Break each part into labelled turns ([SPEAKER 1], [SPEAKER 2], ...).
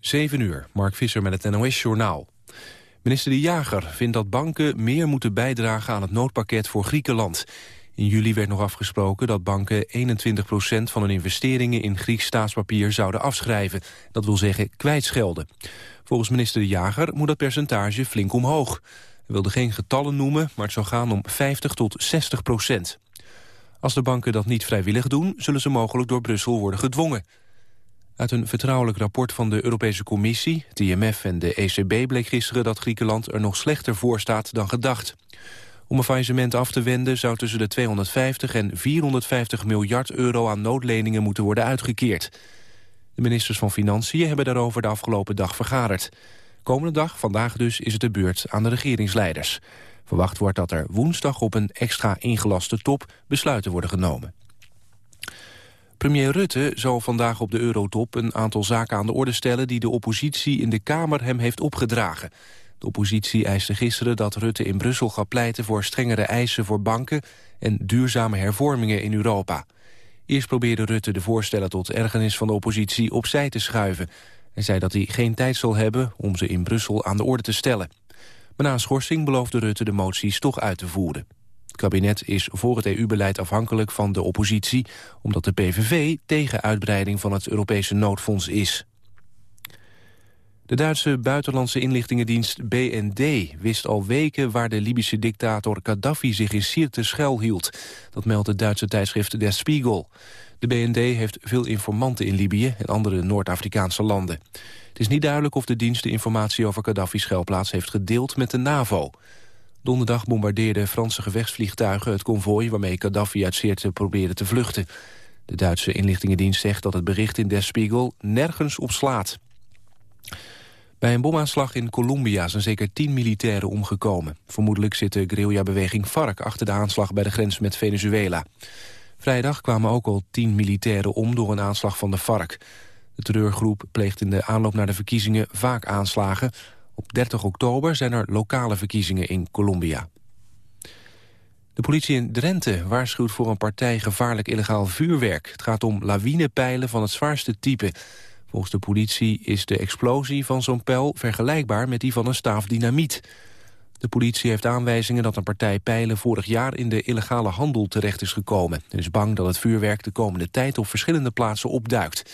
[SPEAKER 1] 7 uur, Mark Visser met het NOS-journaal. Minister De Jager vindt dat banken meer moeten bijdragen aan het noodpakket voor Griekenland. In juli werd nog afgesproken dat banken 21% van hun investeringen in Grieks staatspapier zouden afschrijven. Dat wil zeggen kwijtschelden. Volgens minister De Jager moet dat percentage flink omhoog. Hij wilde geen getallen noemen, maar het zou gaan om 50 tot 60 procent. Als de banken dat niet vrijwillig doen, zullen ze mogelijk door Brussel worden gedwongen. Uit een vertrouwelijk rapport van de Europese Commissie, het IMF en de ECB bleek gisteren dat Griekenland er nog slechter voor staat dan gedacht. Om een faillissement af te wenden zou tussen de 250 en 450 miljard euro aan noodleningen moeten worden uitgekeerd. De ministers van Financiën hebben daarover de afgelopen dag vergaderd. Komende dag, vandaag dus, is het de beurt aan de regeringsleiders. Verwacht wordt dat er woensdag op een extra ingelaste top besluiten worden genomen. Premier Rutte zal vandaag op de Eurotop een aantal zaken aan de orde stellen... die de oppositie in de Kamer hem heeft opgedragen. De oppositie eiste gisteren dat Rutte in Brussel gaat pleiten... voor strengere eisen voor banken en duurzame hervormingen in Europa. Eerst probeerde Rutte de voorstellen tot ergernis van de oppositie opzij te schuiven. Hij zei dat hij geen tijd zal hebben om ze in Brussel aan de orde te stellen. Maar na schorsing beloofde Rutte de moties toch uit te voeren. Kabinet is voor het EU-beleid afhankelijk van de oppositie... omdat de PVV tegen uitbreiding van het Europese noodfonds is. De Duitse buitenlandse inlichtingendienst BND wist al weken waar de Libische dictator Gaddafi zich in Sirte schuilhield. Dat meldt het Duitse tijdschrift Der Spiegel. De BND heeft veel informanten in Libië en andere Noord-Afrikaanse landen. Het is niet duidelijk of de dienst de informatie over Gaddafi's schuilplaats heeft gedeeld met de NAVO. Donderdag bombardeerden Franse gevechtsvliegtuigen het konvooi waarmee Gaddafi uit Sirte probeerde te vluchten. De Duitse inlichtingendienst zegt dat het bericht in Der Spiegel nergens op slaat. Bij een bomaanslag in Colombia zijn zeker tien militairen omgekomen. Vermoedelijk zit de guerrilla-beweging FARC achter de aanslag bij de grens met Venezuela. Vrijdag kwamen ook al tien militairen om door een aanslag van de FARC. De terreurgroep pleegt in de aanloop naar de verkiezingen vaak aanslagen. Op 30 oktober zijn er lokale verkiezingen in Colombia. De politie in Drenthe waarschuwt voor een partij gevaarlijk illegaal vuurwerk. Het gaat om lawinepijlen van het zwaarste type. Volgens de politie is de explosie van zo'n pijl vergelijkbaar met die van een staaf dynamiet. De politie heeft aanwijzingen dat een partij pijlen vorig jaar in de illegale handel terecht is gekomen. En is bang dat het vuurwerk de komende tijd op verschillende plaatsen opduikt.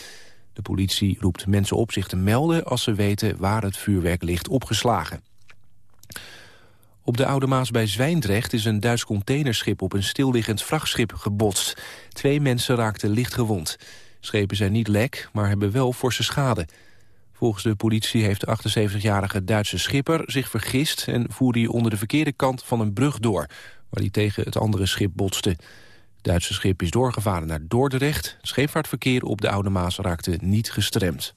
[SPEAKER 1] De politie roept mensen op zich te melden als ze weten waar het vuurwerk ligt opgeslagen. Op de Oude Maas bij Zwijndrecht is een Duits containerschip op een stilliggend vrachtschip gebotst. Twee mensen raakten licht gewond. Schepen zijn niet lek, maar hebben wel forse schade. Volgens de politie heeft de 78-jarige Duitse schipper zich vergist... en voerde hij onder de verkeerde kant van een brug door... waar hij tegen het andere schip botste. Duitse schip is doorgevaren naar Dordrecht. Scheepvaartverkeer op de Oude Maas raakte niet gestremd.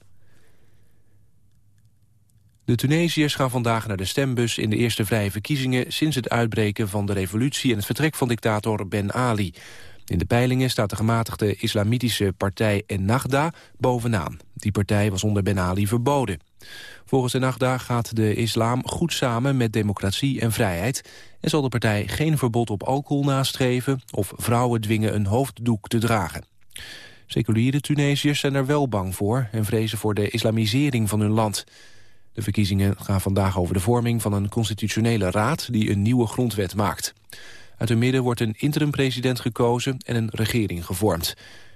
[SPEAKER 1] De Tunesiërs gaan vandaag naar de stembus in de eerste vrije verkiezingen... sinds het uitbreken van de revolutie en het vertrek van dictator Ben Ali. In de peilingen staat de gematigde islamitische partij Ennahda bovenaan. Die partij was onder Ben Ali verboden. Volgens Ennahda gaat de islam goed samen met democratie en vrijheid... en zal de partij geen verbod op alcohol nastreven... of vrouwen dwingen een hoofddoek te dragen. Seculiere Tunesiërs zijn er wel bang voor... en vrezen voor de islamisering van hun land. De verkiezingen gaan vandaag over de vorming van een constitutionele raad... die een nieuwe grondwet maakt. Uit hun midden wordt een interim-president gekozen en een regering gevormd.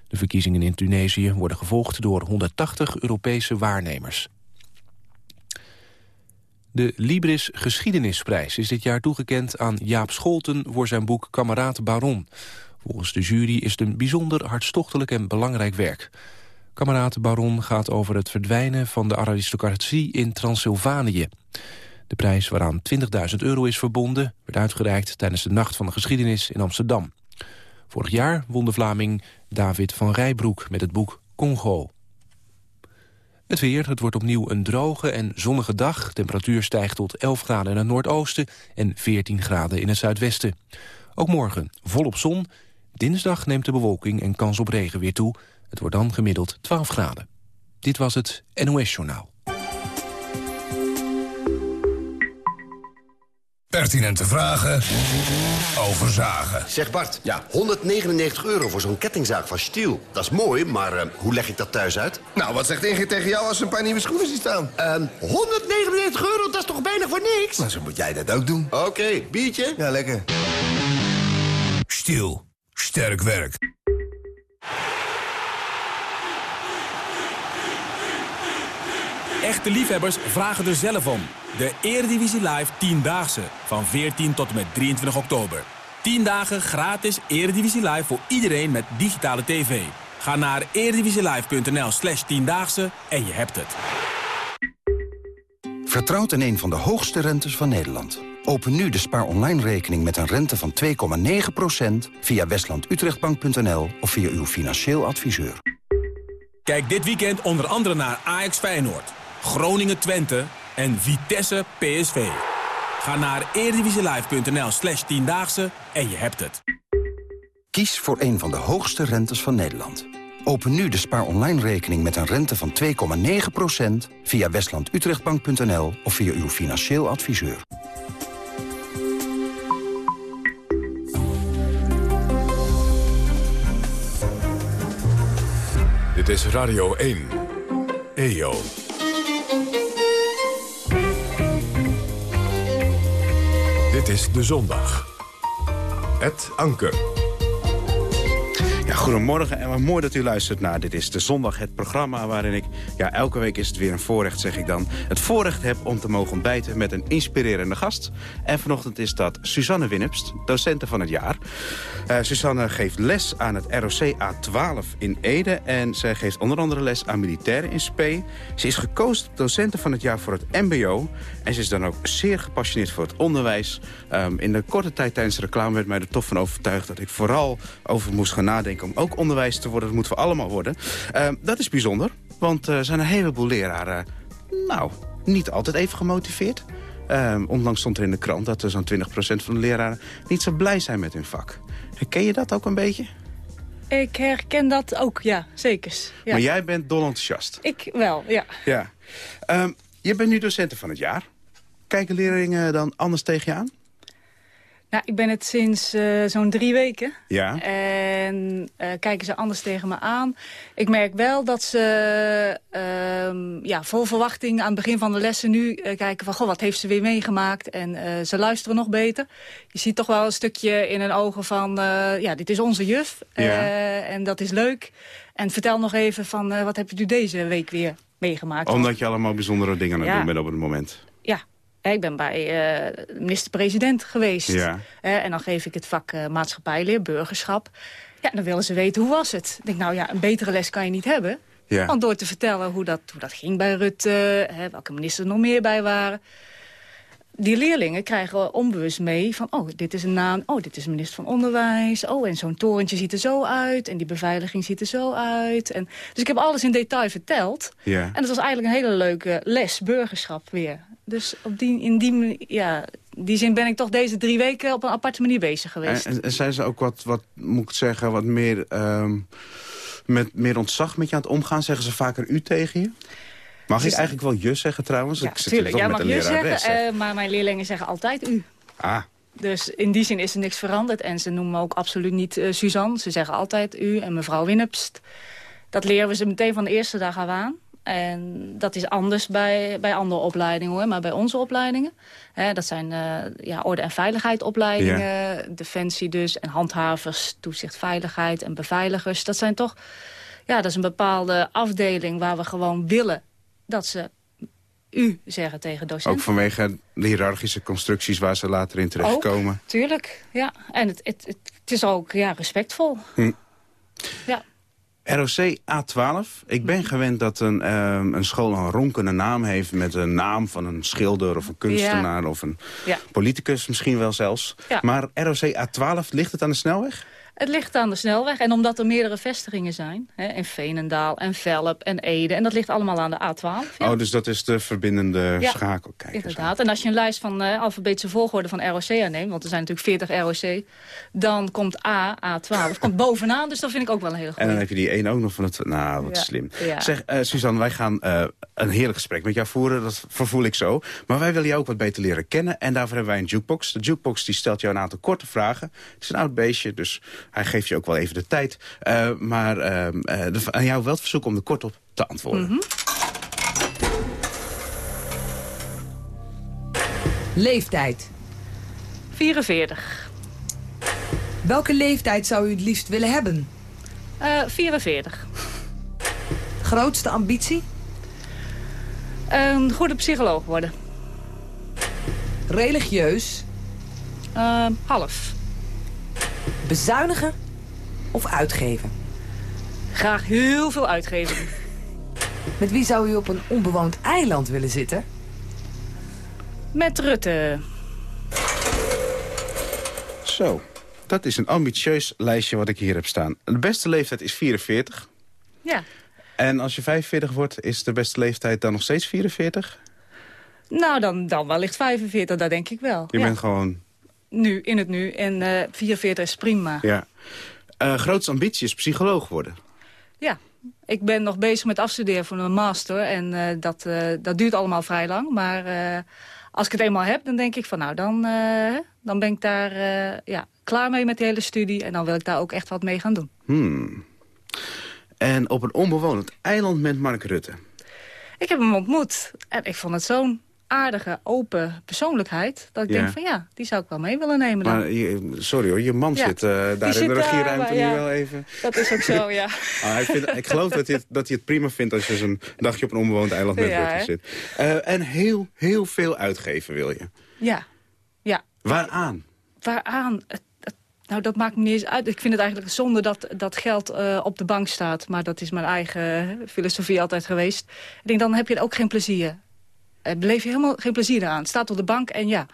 [SPEAKER 1] De verkiezingen in Tunesië worden gevolgd door 180 Europese waarnemers. De Libris Geschiedenisprijs is dit jaar toegekend aan Jaap Scholten... voor zijn boek Kameraad Baron. Volgens de jury is het een bijzonder hartstochtelijk en belangrijk werk. Kameraad Baron gaat over het verdwijnen van de aristocratie in Transylvanië. De prijs waaraan 20.000 euro is verbonden... werd uitgereikt tijdens de Nacht van de Geschiedenis in Amsterdam. Vorig jaar won de Vlaming David van Rijbroek met het boek Congo. Het weer, het wordt opnieuw een droge en zonnige dag. Temperatuur stijgt tot 11 graden in het noordoosten en 14 graden in het zuidwesten. Ook morgen volop zon. Dinsdag neemt de bewolking en kans op regen weer toe. Het wordt dan gemiddeld 12 graden. Dit was het NOS Journaal.
[SPEAKER 2] Pertinente vragen over zagen.
[SPEAKER 3] Zeg Bart, ja. 199 euro voor zo'n kettingzaag van Stiel. Dat is mooi, maar uh, hoe leg ik dat thuis uit?
[SPEAKER 4] Nou, wat zegt Ingrid tegen jou als ze een paar nieuwe schoenen ziet staan?
[SPEAKER 3] Uh, 199 euro, dat is toch bijna voor niks?
[SPEAKER 4] Nou, zo moet jij dat ook doen.
[SPEAKER 3] Oké, okay, biertje?
[SPEAKER 4] Ja, lekker.
[SPEAKER 2] Stiel, sterk werk.
[SPEAKER 5] Echte liefhebbers vragen er zelf om. De Eredivisie Live 10-daagse van 14 tot en met 23 oktober. 10 dagen gratis Eredivisie Live voor iedereen met digitale tv. Ga naar eredivisielive.nl slash 10daagse en je hebt het.
[SPEAKER 6] Vertrouwt in een van de hoogste rentes van Nederland. Open nu de spaar online rekening met een rente van 2,9% via westlandutrechtbank.nl of via uw financieel adviseur.
[SPEAKER 5] Kijk dit weekend onder andere naar Ajax Feyenoord, Groningen Twente en Vitesse PSV. Ga naar eredivisielive.nl slash tiendaagse en je hebt het.
[SPEAKER 6] Kies voor een van de hoogste rentes van Nederland. Open nu de spaar online rekening met een rente van 2,9% via westlandutrechtbank.nl of via uw financieel adviseur.
[SPEAKER 2] Dit is Radio 1. EO. Dit is De Zondag. Het Anker.
[SPEAKER 7] Goedemorgen en wat mooi dat u luistert naar Dit is de Zondag, het programma waarin ik, ja elke week is het weer een voorrecht zeg ik dan, het voorrecht heb om te mogen ontbijten met een inspirerende gast. En vanochtend is dat Suzanne Winnepst, docenten van het jaar. Uh, Suzanne geeft les aan het ROC A12 in Ede en zij geeft onder andere les aan militairen in Spee. Ze is gekozen docenten van het jaar voor het mbo en ze is dan ook zeer gepassioneerd voor het onderwijs. Um, in de korte tijd tijdens de reclame werd mij er toch van overtuigd dat ik vooral over moest gaan nadenken om ook onderwijs te worden. Dat moeten we allemaal worden. Uh, dat is bijzonder, want er zijn een heleboel leraren... nou, niet altijd even gemotiveerd. Uh, onlangs stond er in de krant dat er zo'n 20% van de leraren... niet zo blij zijn met hun vak. Herken je dat ook een beetje?
[SPEAKER 8] Ik herken dat ook, ja, zeker. Ja.
[SPEAKER 7] Maar jij bent dol enthousiast.
[SPEAKER 8] Ik wel, ja.
[SPEAKER 7] ja. Um, je bent nu docenten van het jaar. Kijken leerlingen dan anders tegen je aan?
[SPEAKER 8] Nou, ik ben het sinds uh, zo'n drie weken.
[SPEAKER 7] Ja.
[SPEAKER 8] En uh, kijken ze anders tegen me aan. Ik merk wel dat ze uh, ja, vol verwachting aan het begin van de lessen nu uh, kijken van... Goh, wat heeft ze weer meegemaakt? En ze luisteren nog beter. Je ziet toch wel een stukje in hun ogen van... ja, dit is onze juf.
[SPEAKER 7] Ja.
[SPEAKER 8] en dat is leuk. En vertel nog even van wat heb je deze week weer meegemaakt?
[SPEAKER 7] Omdat je allemaal bijzondere dingen aan het ja. doen bent op het moment.
[SPEAKER 8] Ja, ik ben bij uh, de minister-president geweest.
[SPEAKER 7] Ja.
[SPEAKER 8] Uh, en dan geef ik het vak uh, maatschappijleer, burgerschap. Ja, dan willen ze weten, hoe was het? Ik denk, nou ja, een betere les kan je niet hebben.
[SPEAKER 7] Ja.
[SPEAKER 8] Want door te vertellen hoe dat, hoe dat ging bij Rutte... Hè, welke ministers er nog meer bij waren... Die leerlingen krijgen onbewust mee van... oh, dit is een naam, oh, dit is een minister van Onderwijs... oh, en zo'n torentje ziet er zo uit... en die beveiliging ziet er zo uit. En, dus ik heb alles in detail verteld.
[SPEAKER 7] Ja.
[SPEAKER 8] En dat was eigenlijk een hele leuke les, burgerschap weer. Dus op die, in die, ja, die zin ben ik toch deze drie weken op een aparte manier bezig geweest.
[SPEAKER 7] En, en zijn ze ook wat, wat, moet ik zeggen, wat meer, um, met meer ontzag met je aan het omgaan? Zeggen ze vaker u tegen je? Mag dus, ik eigenlijk wel je zeggen trouwens?
[SPEAKER 8] Ja,
[SPEAKER 7] ik zit
[SPEAKER 8] tuurlijk.
[SPEAKER 7] Jij
[SPEAKER 8] mag je zeggen, uh, maar mijn leerlingen zeggen altijd u.
[SPEAKER 7] Ah.
[SPEAKER 8] Dus in die zin is er niks veranderd. En ze noemen me ook absoluut niet uh, Suzanne. Ze zeggen altijd u en mevrouw Winnepst. Dat leren we ze meteen van de eerste dag af aan. En dat is anders bij, bij andere opleidingen, hoor. maar bij onze opleidingen... Hè, dat zijn uh, ja, orde- en veiligheidsopleidingen,
[SPEAKER 7] ja.
[SPEAKER 8] defensie dus... en handhavers, toezicht, veiligheid en beveiligers. Dat zijn toch... Ja, dat is een bepaalde afdeling waar we gewoon willen dat ze u zeggen tegen docenten.
[SPEAKER 7] Ook vanwege de hiërarchische constructies waar ze later in terechtkomen.
[SPEAKER 8] Ook, tuurlijk, ja. En het, het, het, het is ook ja, respectvol.
[SPEAKER 7] Hm.
[SPEAKER 8] Ja.
[SPEAKER 7] ROC A12. Ik ben gewend dat een, um, een school een ronkende naam heeft... met een naam van een schilder of een kunstenaar...
[SPEAKER 8] Ja.
[SPEAKER 7] of een
[SPEAKER 8] ja.
[SPEAKER 7] politicus misschien wel zelfs.
[SPEAKER 8] Ja.
[SPEAKER 7] Maar ROC A12, ligt het aan de snelweg?
[SPEAKER 8] Het ligt aan de snelweg. En omdat er meerdere vestigingen zijn. Hè, in Veenendaal en Velp en Ede. En dat ligt allemaal aan de A12.
[SPEAKER 7] Oh, dus dat is de verbindende schakel. Kijk
[SPEAKER 8] inderdaad. En als je een lijst van uh, alfabetische volgorde van ROC aanneemt... want er zijn natuurlijk 40 ROC... dan komt A, A12, komt bovenaan. Dus dat vind ik ook wel een hele goede.
[SPEAKER 7] En dan heb je die één ook nog van het... Nou, wat slim. Zeg, uh, Suzanne, wij gaan uh, een heerlijk gesprek met jou voeren. Dat vervoel ik zo. Maar wij willen jou ook wat beter leren kennen. En daarvoor hebben wij een jukebox. De jukebox die stelt jou een aantal korte vragen. Het is een oud beestje, dus hij geeft je ook wel even de tijd. Uh, maar uh, aan jou wel het verzoek om er kort op te antwoorden. Mm -hmm.
[SPEAKER 9] Leeftijd.
[SPEAKER 8] 44.
[SPEAKER 9] Welke leeftijd zou u het liefst willen hebben?
[SPEAKER 8] Uh, 44.
[SPEAKER 9] Grootste ambitie?
[SPEAKER 8] Een goede psycholoog worden.
[SPEAKER 9] Religieus?
[SPEAKER 8] Uh, half.
[SPEAKER 9] Bezuinigen of uitgeven?
[SPEAKER 8] Graag heel veel uitgeven.
[SPEAKER 9] Met wie zou u op een onbewoond eiland willen zitten?
[SPEAKER 8] Met Rutte.
[SPEAKER 7] Zo, dat is een ambitieus lijstje wat ik hier heb staan. De beste leeftijd is 44.
[SPEAKER 8] Ja.
[SPEAKER 7] En als je 45 wordt, is de beste leeftijd dan nog steeds 44?
[SPEAKER 8] Nou, dan, dan wellicht 45, dat denk ik wel.
[SPEAKER 7] Je
[SPEAKER 8] ja.
[SPEAKER 7] bent gewoon...
[SPEAKER 8] Nu, in het nu. En uh, 44 is prima.
[SPEAKER 7] Ja. Uh, grootste ambitie is psycholoog worden.
[SPEAKER 8] Ja. Ik ben nog bezig met afstuderen voor een master. En uh, dat, dat duurt allemaal vrij lang. Maar als ik het eenmaal heb, dan denk ik van nou, dan, dan ben ik daar ja, klaar mee met die hele studie. En dan wil ik daar ook echt wat mee gaan doen.
[SPEAKER 7] Hmm. En op een onbewoond eiland met Mark Rutte.
[SPEAKER 8] Ik heb hem ontmoet. En ik vond het zo'n aardige, open persoonlijkheid. Dat ik ja. denk van ja, die zou ik wel mee willen nemen dan.
[SPEAKER 7] Maar je, sorry hoor, je man ja. zit uh, daar in de regieruimte
[SPEAKER 8] daar,
[SPEAKER 7] nu wel even.
[SPEAKER 8] Dat is ook zo, ja.
[SPEAKER 7] ah, ik, vind, ik, geloof dat hij, het, dat hij het prima vindt als je zo'n dagje op een onbewoond eiland met
[SPEAKER 8] ja,
[SPEAKER 7] zit. Uh, en heel, heel veel uitgeven wil je.
[SPEAKER 8] Ja, ja.
[SPEAKER 7] Waaraan?
[SPEAKER 8] Waaraan? Nou, dat maakt me niet eens uit. Ik vind het eigenlijk zonde dat dat geld uh, op de bank staat. Maar dat is mijn eigen filosofie altijd geweest. Ik denk, dan heb je er ook geen plezier beleef je helemaal geen plezier aan. Het staat op de bank en ja,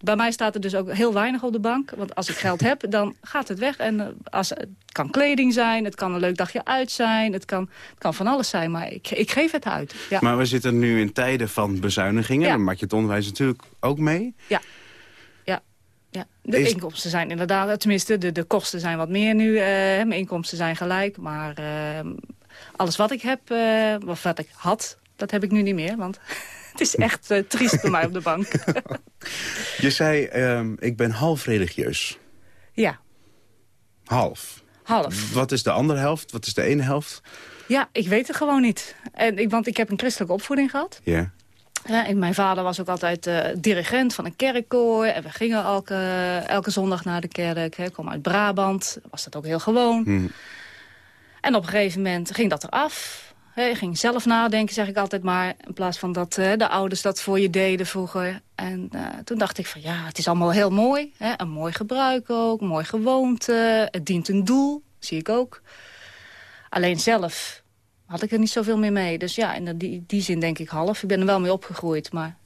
[SPEAKER 8] bij mij staat er dus ook heel weinig op de bank. Want als ik geld heb, dan gaat het weg. En uh, als, het kan kleding zijn, het kan een leuk dagje uit zijn. Het kan, het kan van alles zijn, maar ik, ik geef het uit. Ja.
[SPEAKER 7] Maar we zitten nu in tijden van bezuinigingen.
[SPEAKER 8] Ja.
[SPEAKER 7] Dan maak je het onderwijs natuurlijk ook mee.
[SPEAKER 8] Ja. Ja. Ja, de
[SPEAKER 7] Is-
[SPEAKER 8] inkomsten zijn inderdaad, tenminste de, de kosten zijn wat meer nu. eh, mijn inkomsten zijn gelijk, maar eh, alles wat ik heb, eh, of wat ik had, dat heb ik nu niet meer. Want het is echt eh, triest bij mij op de bank.
[SPEAKER 7] Je zei, ehm, ik ben half religieus.
[SPEAKER 8] ja,
[SPEAKER 7] Half.
[SPEAKER 8] half.
[SPEAKER 7] Wat is de andere helft? Wat is de ene helft?
[SPEAKER 8] Ja, ik weet het gewoon niet. En ik, want ik heb een christelijke opvoeding gehad.
[SPEAKER 7] Ja.
[SPEAKER 8] Mijn vader was ook altijd eh, dirigent van een kerkkoor. En we gingen elke, elke zondag naar de kerk. Hè. Ik kwam uit Brabant, was dat ook heel gewoon.
[SPEAKER 7] Hm.
[SPEAKER 8] En op een gegeven moment ging dat eraf. Je ging zelf nadenken, zeg ik altijd maar. In plaats van dat eh, de ouders dat voor je deden vroeger. En eh, toen dacht ik van ja, het is allemaal heel mooi. Hè. Een mooi gebruik ook, mooi gewoonte. Het dient een doel, zie ik ook. Alleen zelf had ik er niet zoveel meer mee. Dus ja, in die, die zin denk ik half. Ik ben er wel mee opgegroeid, maar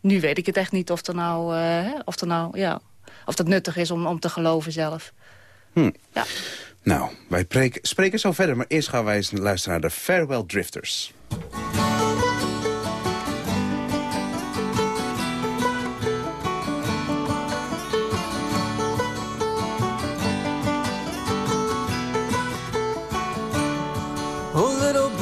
[SPEAKER 8] nu weet ik het echt niet of, er nou, eh, of, er nou, ja, of dat nuttig is om, om te geloven zelf.
[SPEAKER 7] Hm.
[SPEAKER 8] Ja.
[SPEAKER 7] Nou, wij preken- spreken zo verder, maar eerst gaan wij eens luisteren naar de Farewell Drifters.
[SPEAKER 10] Oh, little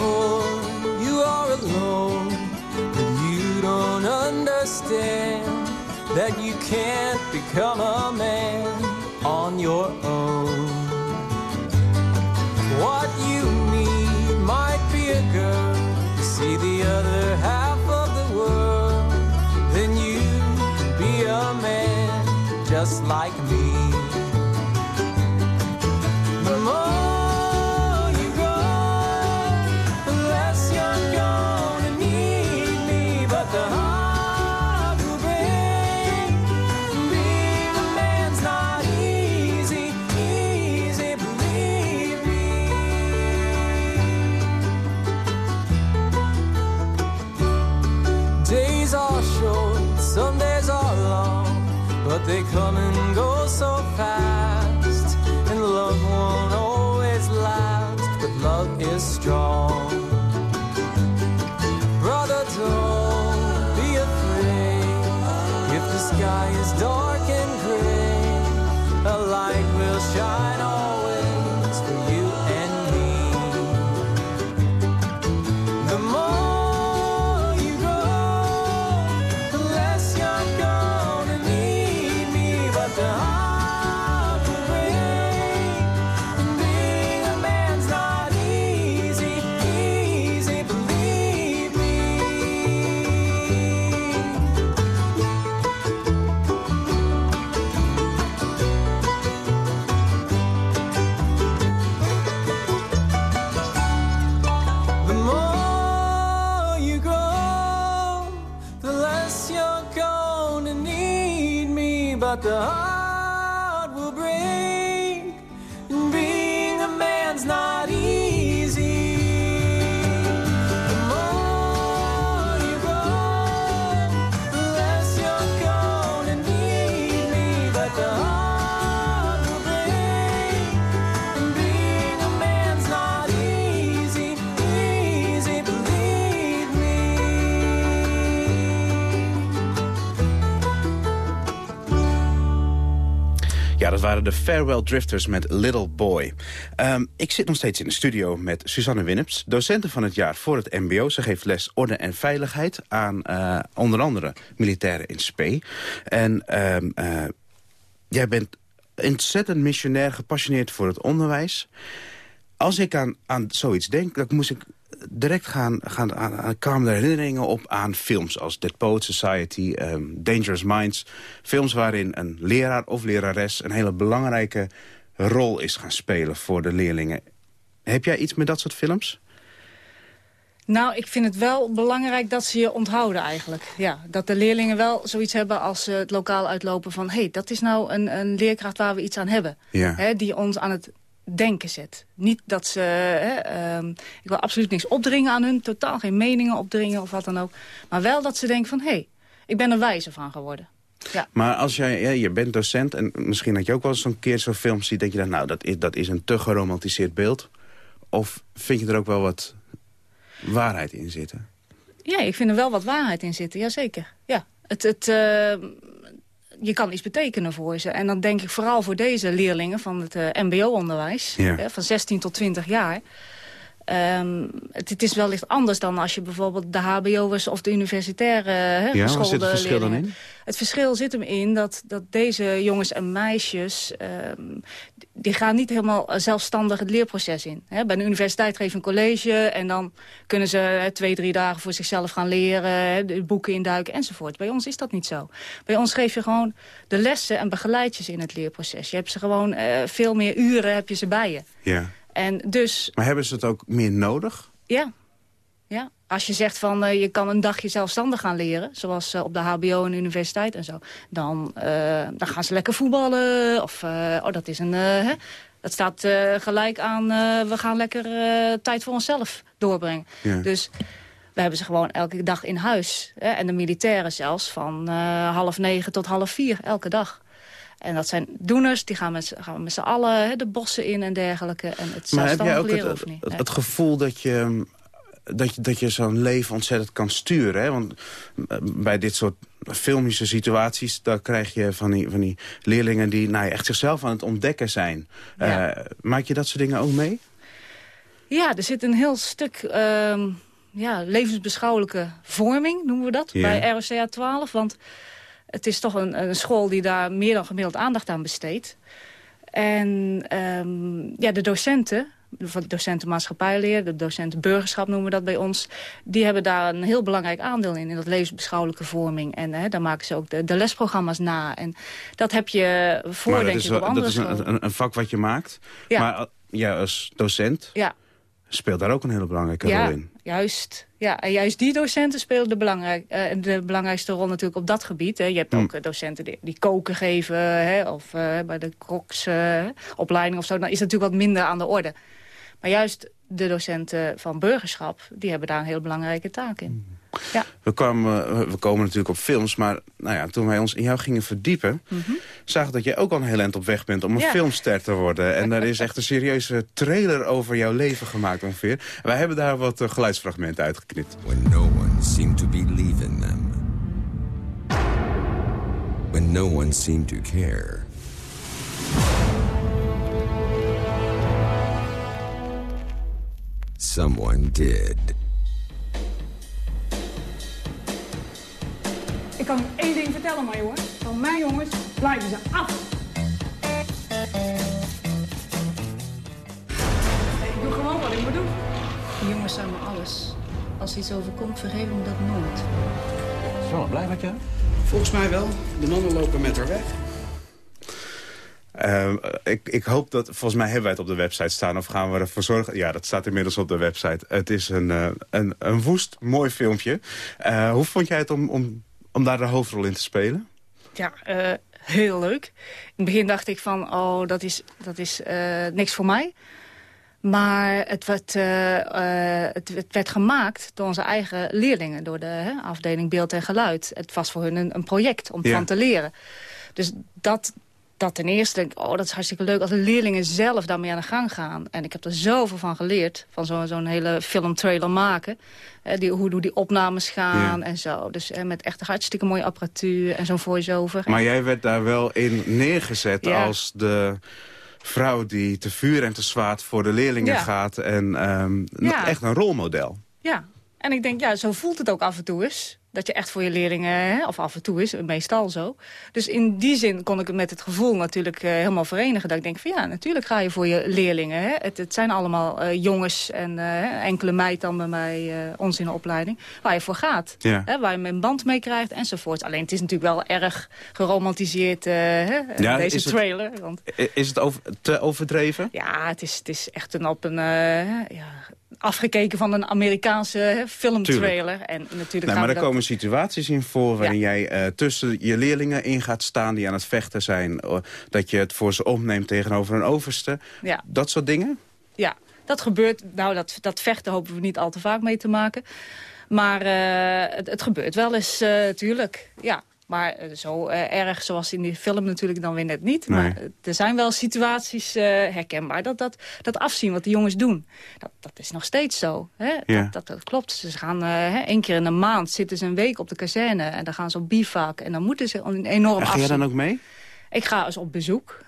[SPEAKER 7] waren de Farewell Drifters met Little Boy. Ehm, ik zit nog steeds in de studio met Suzanne Winneps, docenten van het jaar voor het mbo. Ze geeft les orde en veiligheid aan eh, onder andere militairen in Spee. En ehm, eh, jij bent ontzettend missionair, gepassioneerd voor het onderwijs. Als ik aan, aan zoiets denk, dan moest ik direct gaan, gaan aan, aan kwamen er herinneringen op aan films als Dead Poet Society, ehm, Dangerous Minds. Films waarin een leraar of lerares een hele belangrijke rol is gaan spelen voor de leerlingen. Heb jij iets met dat soort films?
[SPEAKER 8] Nou, ik vind het wel belangrijk dat ze je onthouden eigenlijk. Ja, dat de leerlingen wel zoiets hebben als ze het lokaal uitlopen van... hé, hey, dat is nou een, een leerkracht waar we iets aan hebben.
[SPEAKER 7] Ja.
[SPEAKER 8] Die ons aan het denken zet. Niet dat ze... Hè, ehm, ik wil absoluut niks opdringen aan hun. Totaal geen meningen opdringen of wat dan ook. Maar wel dat ze denken van... hé, hey, ik ben er wijzer van geworden. Ja.
[SPEAKER 7] Maar als jij, ja, je bent docent en misschien had je ook wel eens zo'n keer zo'n film ziet... denk je dan, nou, dat is, dat is een te geromantiseerd beeld. Of vind je er ook wel wat waarheid in zitten?
[SPEAKER 8] Ja, ik vind er wel wat waarheid in zitten, jazeker. Ja, het, het, eh, je kan iets betekenen voor ze. En dan denk ik vooral voor deze leerlingen van het eh, mbo-onderwijs...
[SPEAKER 7] Ja.
[SPEAKER 8] van 16 tot 20 jaar... Ehm, het, het is wellicht anders dan als je bijvoorbeeld de hbo'ers of de universitaire hè,
[SPEAKER 7] Ja, waar zit het verschil dan in?
[SPEAKER 8] Het verschil zit hem in dat, dat deze jongens en meisjes... ehm, die gaan niet helemaal eh, zelfstandig het leerproces in. Hè, bij de universiteit geef je een college en dan kunnen ze hè, twee, drie dagen voor zichzelf gaan leren, de boeken induiken enzovoort. Bij ons is dat niet zo. Bij ons geef je gewoon de lessen en begeleid je ze in het leerproces. Je hebt ze gewoon eh, veel meer uren heb je ze bij je.
[SPEAKER 7] Ja.
[SPEAKER 8] En dus,
[SPEAKER 7] Maar hebben ze het ook meer nodig?
[SPEAKER 8] ja, ja. Als je zegt van eh, je kan een dagje zelfstandig gaan leren... zoals eh, op de hbo en de universiteit en zo... dan, eh, dan gaan ze lekker voetballen. Of oh, dat is een... hè, dat staat gelijk aan... we gaan lekker tijd voor onszelf doorbrengen.
[SPEAKER 7] Ja.
[SPEAKER 8] Dus we hebben ze gewoon elke dag in huis. Hè, en de militairen zelfs van half negen tot half vier elke dag. En dat zijn doeners, die gaan met, z'n- gaan met z'n allen de bossen in en dergelijke. En het
[SPEAKER 7] Maar heb jij ook het,
[SPEAKER 8] leren
[SPEAKER 7] het,
[SPEAKER 8] hoeft niet.
[SPEAKER 7] het,
[SPEAKER 8] Nee.
[SPEAKER 7] het gevoel dat je, dat je, dat je zo'n leven ontzettend kan sturen? Hè? Want eh, bij dit soort filmische situaties... daar krijg je van die, van die leerlingen die nou, echt zichzelf aan het ontdekken zijn.
[SPEAKER 8] Ja.
[SPEAKER 7] Eh, maak je dat soort dingen ook mee?
[SPEAKER 8] Ja, er zit een heel stuk ehm, ja, levensbeschouwelijke vorming, noemen we dat,
[SPEAKER 7] Ja.
[SPEAKER 8] bij ROCA 12. Want het is toch een, een school die daar meer dan gemiddeld aandacht aan besteedt. En ehm, ja, de docenten, de docenten maatschappijleer, de docenten burgerschap noemen we dat bij ons... die hebben daar een heel belangrijk aandeel in, in dat levensbeschouwelijke vorming. En hè, daar maken ze ook de, de lesprogramma's na. En dat heb je voor, denk
[SPEAKER 7] is,
[SPEAKER 8] ik, op andere
[SPEAKER 7] dat is een, een, een vak wat je maakt.
[SPEAKER 8] Ja.
[SPEAKER 7] Maar uh, jij als docent
[SPEAKER 8] Ja,
[SPEAKER 7] speelt daar ook een hele belangrijke
[SPEAKER 8] ja,
[SPEAKER 7] rol in.
[SPEAKER 8] Juist. Ja, en juist die docenten spelen de, belangrijk, eh, de belangrijkste rol natuurlijk op dat gebied. Hè. Je hebt
[SPEAKER 7] Hm.
[SPEAKER 8] ook eh, docenten die, die koken geven, hè, of eh, bij de koksopleiding of zo. Dan is het natuurlijk wat minder aan de orde. Maar juist de docenten van burgerschap, die hebben daar een heel belangrijke taak in. Ja.
[SPEAKER 7] We, kwamen, we komen natuurlijk op films, maar nou ja, toen wij ons in jou gingen verdiepen... zagen dat je ook al een heel eind op weg bent om een.
[SPEAKER 8] Ja.
[SPEAKER 7] filmster te worden. En daar is echt een serieuze trailer over jouw leven gemaakt ongeveer. En wij hebben daar wat eh, geluidsfragmenten uitgeknipt.
[SPEAKER 11] When no one seemed to believe in them. When no one seemed to care. Someone did.
[SPEAKER 12] Ik kan één ding vertellen, maar jongen. Van mijn jongens blijven ze af. Ik doe gewoon wat ik moet doen.
[SPEAKER 8] Die jongens zijn me alles. Als iets overkomt, vergeven me dat nooit.
[SPEAKER 7] Is wel blij met jou?
[SPEAKER 13] Volgens mij wel. De mannen lopen met haar weg.
[SPEAKER 7] Ehm, ik, ik hoop dat, volgens mij hebben wij het op de website staan. Of gaan we ervoor zorgen? Ja, dat staat inmiddels op de website. Het is een, eh, een, een woest mooi filmpje. Eh, hoe vond jij het om, om, om daar de hoofdrol in te spelen?
[SPEAKER 8] Ja, eh, heel leuk. In het begin dacht ik van, oh, dat is, dat is eh, niks voor mij. Maar het werd, eh, het, het werd gemaakt door onze eigen leerlingen. Door de hè, afdeling beeld en geluid. Het was voor hun een, een project om
[SPEAKER 14] Ja.
[SPEAKER 8] van te leren. Dus dat, dat ten eerste denk ik, oh, dat is hartstikke leuk... als de leerlingen zelf daarmee aan de gang gaan. En ik heb er zoveel van geleerd. Van zo- zo'n hele filmtrailer maken. Eh, die, hoe, die opnames gaan en zo. Dus eh, met echt hartstikke mooie apparatuur en zo'n voice-over.
[SPEAKER 7] Maar jij werd daar wel in neergezet
[SPEAKER 8] Ja.
[SPEAKER 7] als de vrouw die te vuur en te zwaard voor de leerlingen
[SPEAKER 8] Ja.
[SPEAKER 7] gaat. En
[SPEAKER 8] Ja.
[SPEAKER 7] echt een rolmodel.
[SPEAKER 8] Ja, en ik denk, ja, zo voelt het ook af en toe eens. Dat je echt voor je leerlingen, hè, of af en toe is, meestal zo. Dus in die zin kon ik het met het gevoel natuurlijk eh, helemaal verenigen. Dat ik denk van ja, natuurlijk ga je voor je leerlingen. Hè. Het, het zijn allemaal eh, jongens en eh, enkele meid dan bij mij, ons in de opleiding. Waar je voor gaat.
[SPEAKER 7] Ja.
[SPEAKER 8] Hè, waar je een band mee krijgt enzovoort. Alleen het is natuurlijk wel erg geromantiseerd, hè,
[SPEAKER 7] Ja,
[SPEAKER 8] deze
[SPEAKER 7] is het-
[SPEAKER 8] trailer. Want
[SPEAKER 7] Is het over, te overdreven?
[SPEAKER 8] ja, het is, het is echt een op een... ja, afgekeken van een Amerikaanse filmtrailer. En natuurlijk
[SPEAKER 7] Nee,
[SPEAKER 8] gaan
[SPEAKER 7] maar
[SPEAKER 8] dat-
[SPEAKER 7] komen situaties in voor waarin jij eh, tussen je leerlingen in gaat staan die aan het vechten zijn. eh, dat je het voor ze opneemt tegenover een overste.
[SPEAKER 8] Ja.
[SPEAKER 7] Dat soort dingen?
[SPEAKER 8] Ja, dat gebeurt. Nou, dat, dat vechten hopen we niet al te vaak mee te maken. Maar eh, het, het gebeurt wel eens, eh tuurlijk. Ja. Maar eh, zo eh, erg zoals in die film natuurlijk dan weer net niet.
[SPEAKER 14] Nee.
[SPEAKER 8] Maar eh, er zijn wel situaties herkenbaar. Dat, dat, dat afzien wat de jongens doen, dat, dat is nog steeds zo. Hè?
[SPEAKER 14] Ja.
[SPEAKER 8] Dat, dat, dat klopt. Ze gaan hè, één keer in de maand zitten ze een week op de kazerne. En dan gaan ze op bivak. En dan moeten ze een enorm
[SPEAKER 7] En ga jij
[SPEAKER 8] afzien.
[SPEAKER 7] dan ook mee?
[SPEAKER 8] Ik ga eens op bezoek.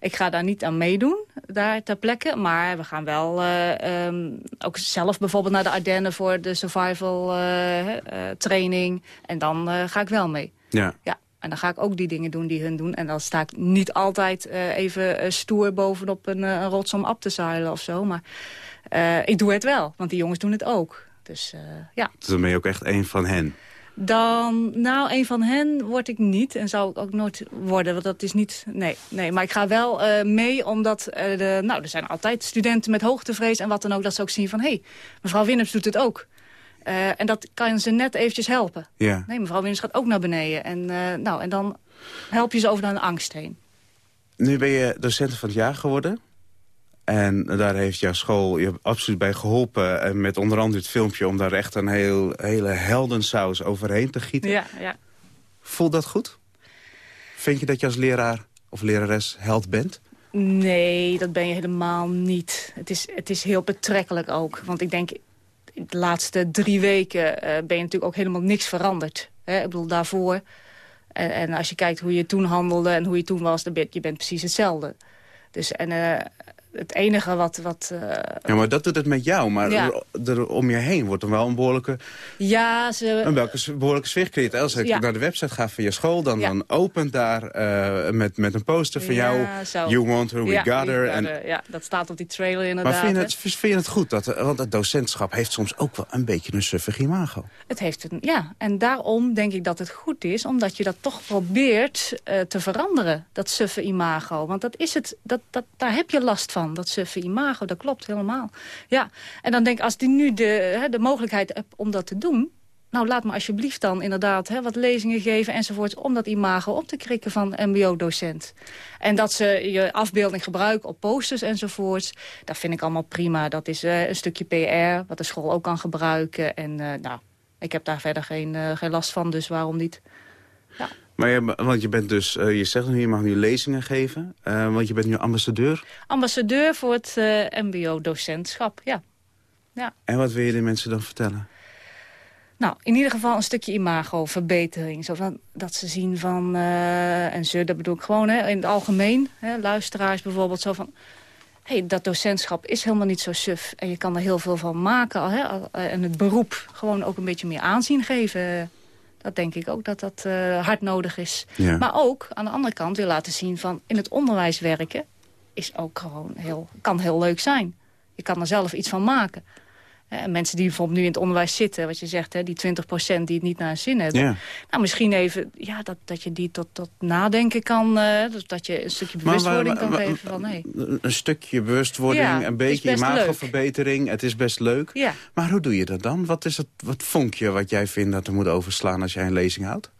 [SPEAKER 8] Ik ga daar niet aan meedoen, daar ter plekke. Maar we gaan wel eh, ehm, ook zelf bijvoorbeeld naar de Ardennen... voor de survival training. En dan ga ik wel mee.
[SPEAKER 7] Ja.
[SPEAKER 8] Ja, en dan ga ik ook die dingen doen die hun doen. En dan sta ik niet altijd eh, even eh, stoer bovenop een, eh, een rots om op te zeilen of zo. Maar ik doe het wel, want die jongens doen het ook. Dus ja.
[SPEAKER 7] Dus dan ben je ook echt een van hen.
[SPEAKER 8] Dan, nou, een van hen word ik niet. En zou ik ook nooit worden, want dat is niet... Nee, nee maar ik ga wel mee, omdat de, nou, er zijn altijd studenten met hoogtevrees en wat dan ook... dat ze ook zien van, hé, hey, mevrouw Winnems doet het ook. Eh, en dat kan ze net eventjes helpen.
[SPEAKER 7] Ja.
[SPEAKER 8] Nee, mevrouw Winnems gaat ook naar beneden. En, eh, nou, en dan help je ze over de angst heen.
[SPEAKER 7] Nu ben je docent van het jaar geworden. En daar heeft jouw school je absoluut bij geholpen. En met onder andere het filmpje om daar echt een heel, hele heldensaus overheen te gieten.
[SPEAKER 8] Ja, ja.
[SPEAKER 7] Voelt dat goed? Vind je dat je als leraar of lerares held bent?
[SPEAKER 8] Nee, dat ben je helemaal niet. Het is, het is heel betrekkelijk ook. Want ik denk, de laatste drie weken eh, ben je natuurlijk ook helemaal niks veranderd. Hè? Ik bedoel, daarvoor. En, en als je kijkt hoe je toen handelde en hoe je toen was, dan ben je bent precies hetzelfde. Dus en eh, het enige wat... wat eh,
[SPEAKER 7] Ja, maar dat doet het met jou. Maar
[SPEAKER 8] Ja.
[SPEAKER 7] er, er om je heen wordt er wel een behoorlijke,
[SPEAKER 8] ja, ze...
[SPEAKER 7] een welke, behoorlijke sfeer. Als ik
[SPEAKER 8] Ja.
[SPEAKER 7] naar de website ga van je school, dan, dan opent daar eh, met, met een poster van jou...
[SPEAKER 8] Zo.
[SPEAKER 7] You want her, we got her. En.
[SPEAKER 8] Ja, dat staat op die trailer inderdaad.
[SPEAKER 7] maar vind je, het, vind je het goed? Dat, want het docentschap heeft soms ook wel een beetje een suffig imago.
[SPEAKER 8] Het heeft een, ja, en daarom denk ik dat het goed is... omdat je dat toch probeert eh, te veranderen, dat suffe imago. Want dat is het, dat, dat, daar heb je last van, dat suffe imago. Dat klopt helemaal. Ja, en dan denk ik, als die nu de, hè, de mogelijkheid hebt om dat te doen... nou, laat me alsjeblieft dan inderdaad hè, wat lezingen geven enzovoort... om dat imago op te krikken van mbo-docent. En dat ze je afbeelding gebruiken op posters enzovoorts... dat vind ik allemaal prima. Dat is eh, een stukje PR, wat de school ook kan gebruiken. En eh, nou, Ik heb daar verder geen, eh, geen last van, dus waarom niet?
[SPEAKER 7] Maar je, want je bent dus, eh, je zegt nu, je mag nu lezingen geven. eh, want je bent nu ambassadeur.
[SPEAKER 8] Ambassadeur voor het eh, mbo-docentschap, ja. ja.
[SPEAKER 7] En wat wil je de mensen dan vertellen?
[SPEAKER 8] Nou, in ieder geval een stukje imago-verbetering. Zo van, dat ze zien van, en ze, dat bedoel ik gewoon hè, in het algemeen. Hè, luisteraars bijvoorbeeld zo van... hey, dat docentschap is helemaal niet zo suf. En je kan er heel veel van maken. Hè, en het beroep gewoon ook een beetje meer aanzien geven. Dat denk ik ook dat dat eh, hard nodig is.
[SPEAKER 14] Ja.
[SPEAKER 8] Maar ook aan de andere kant weer laten zien van... in het onderwijs werken is ook gewoon heel, kan heel leuk zijn. Je kan er zelf iets van maken. En mensen die bijvoorbeeld nu in het onderwijs zitten, wat je zegt, hè, die 20% die het niet naar hun zin hebben.
[SPEAKER 7] Ja.
[SPEAKER 8] Nou, misschien even ja, dat, dat je die tot, tot nadenken kan, dus dat je een stukje
[SPEAKER 7] Maar
[SPEAKER 8] bewustwording kan geven van.
[SPEAKER 7] Een stukje bewustwording,
[SPEAKER 8] Ja,
[SPEAKER 7] een beetje imagoverbetering. Het is best leuk.
[SPEAKER 8] Ja.
[SPEAKER 7] Maar hoe doe je dat dan? Wat is het wat vonkje wat jij vindt dat er moet overslaan als jij een lezing houdt?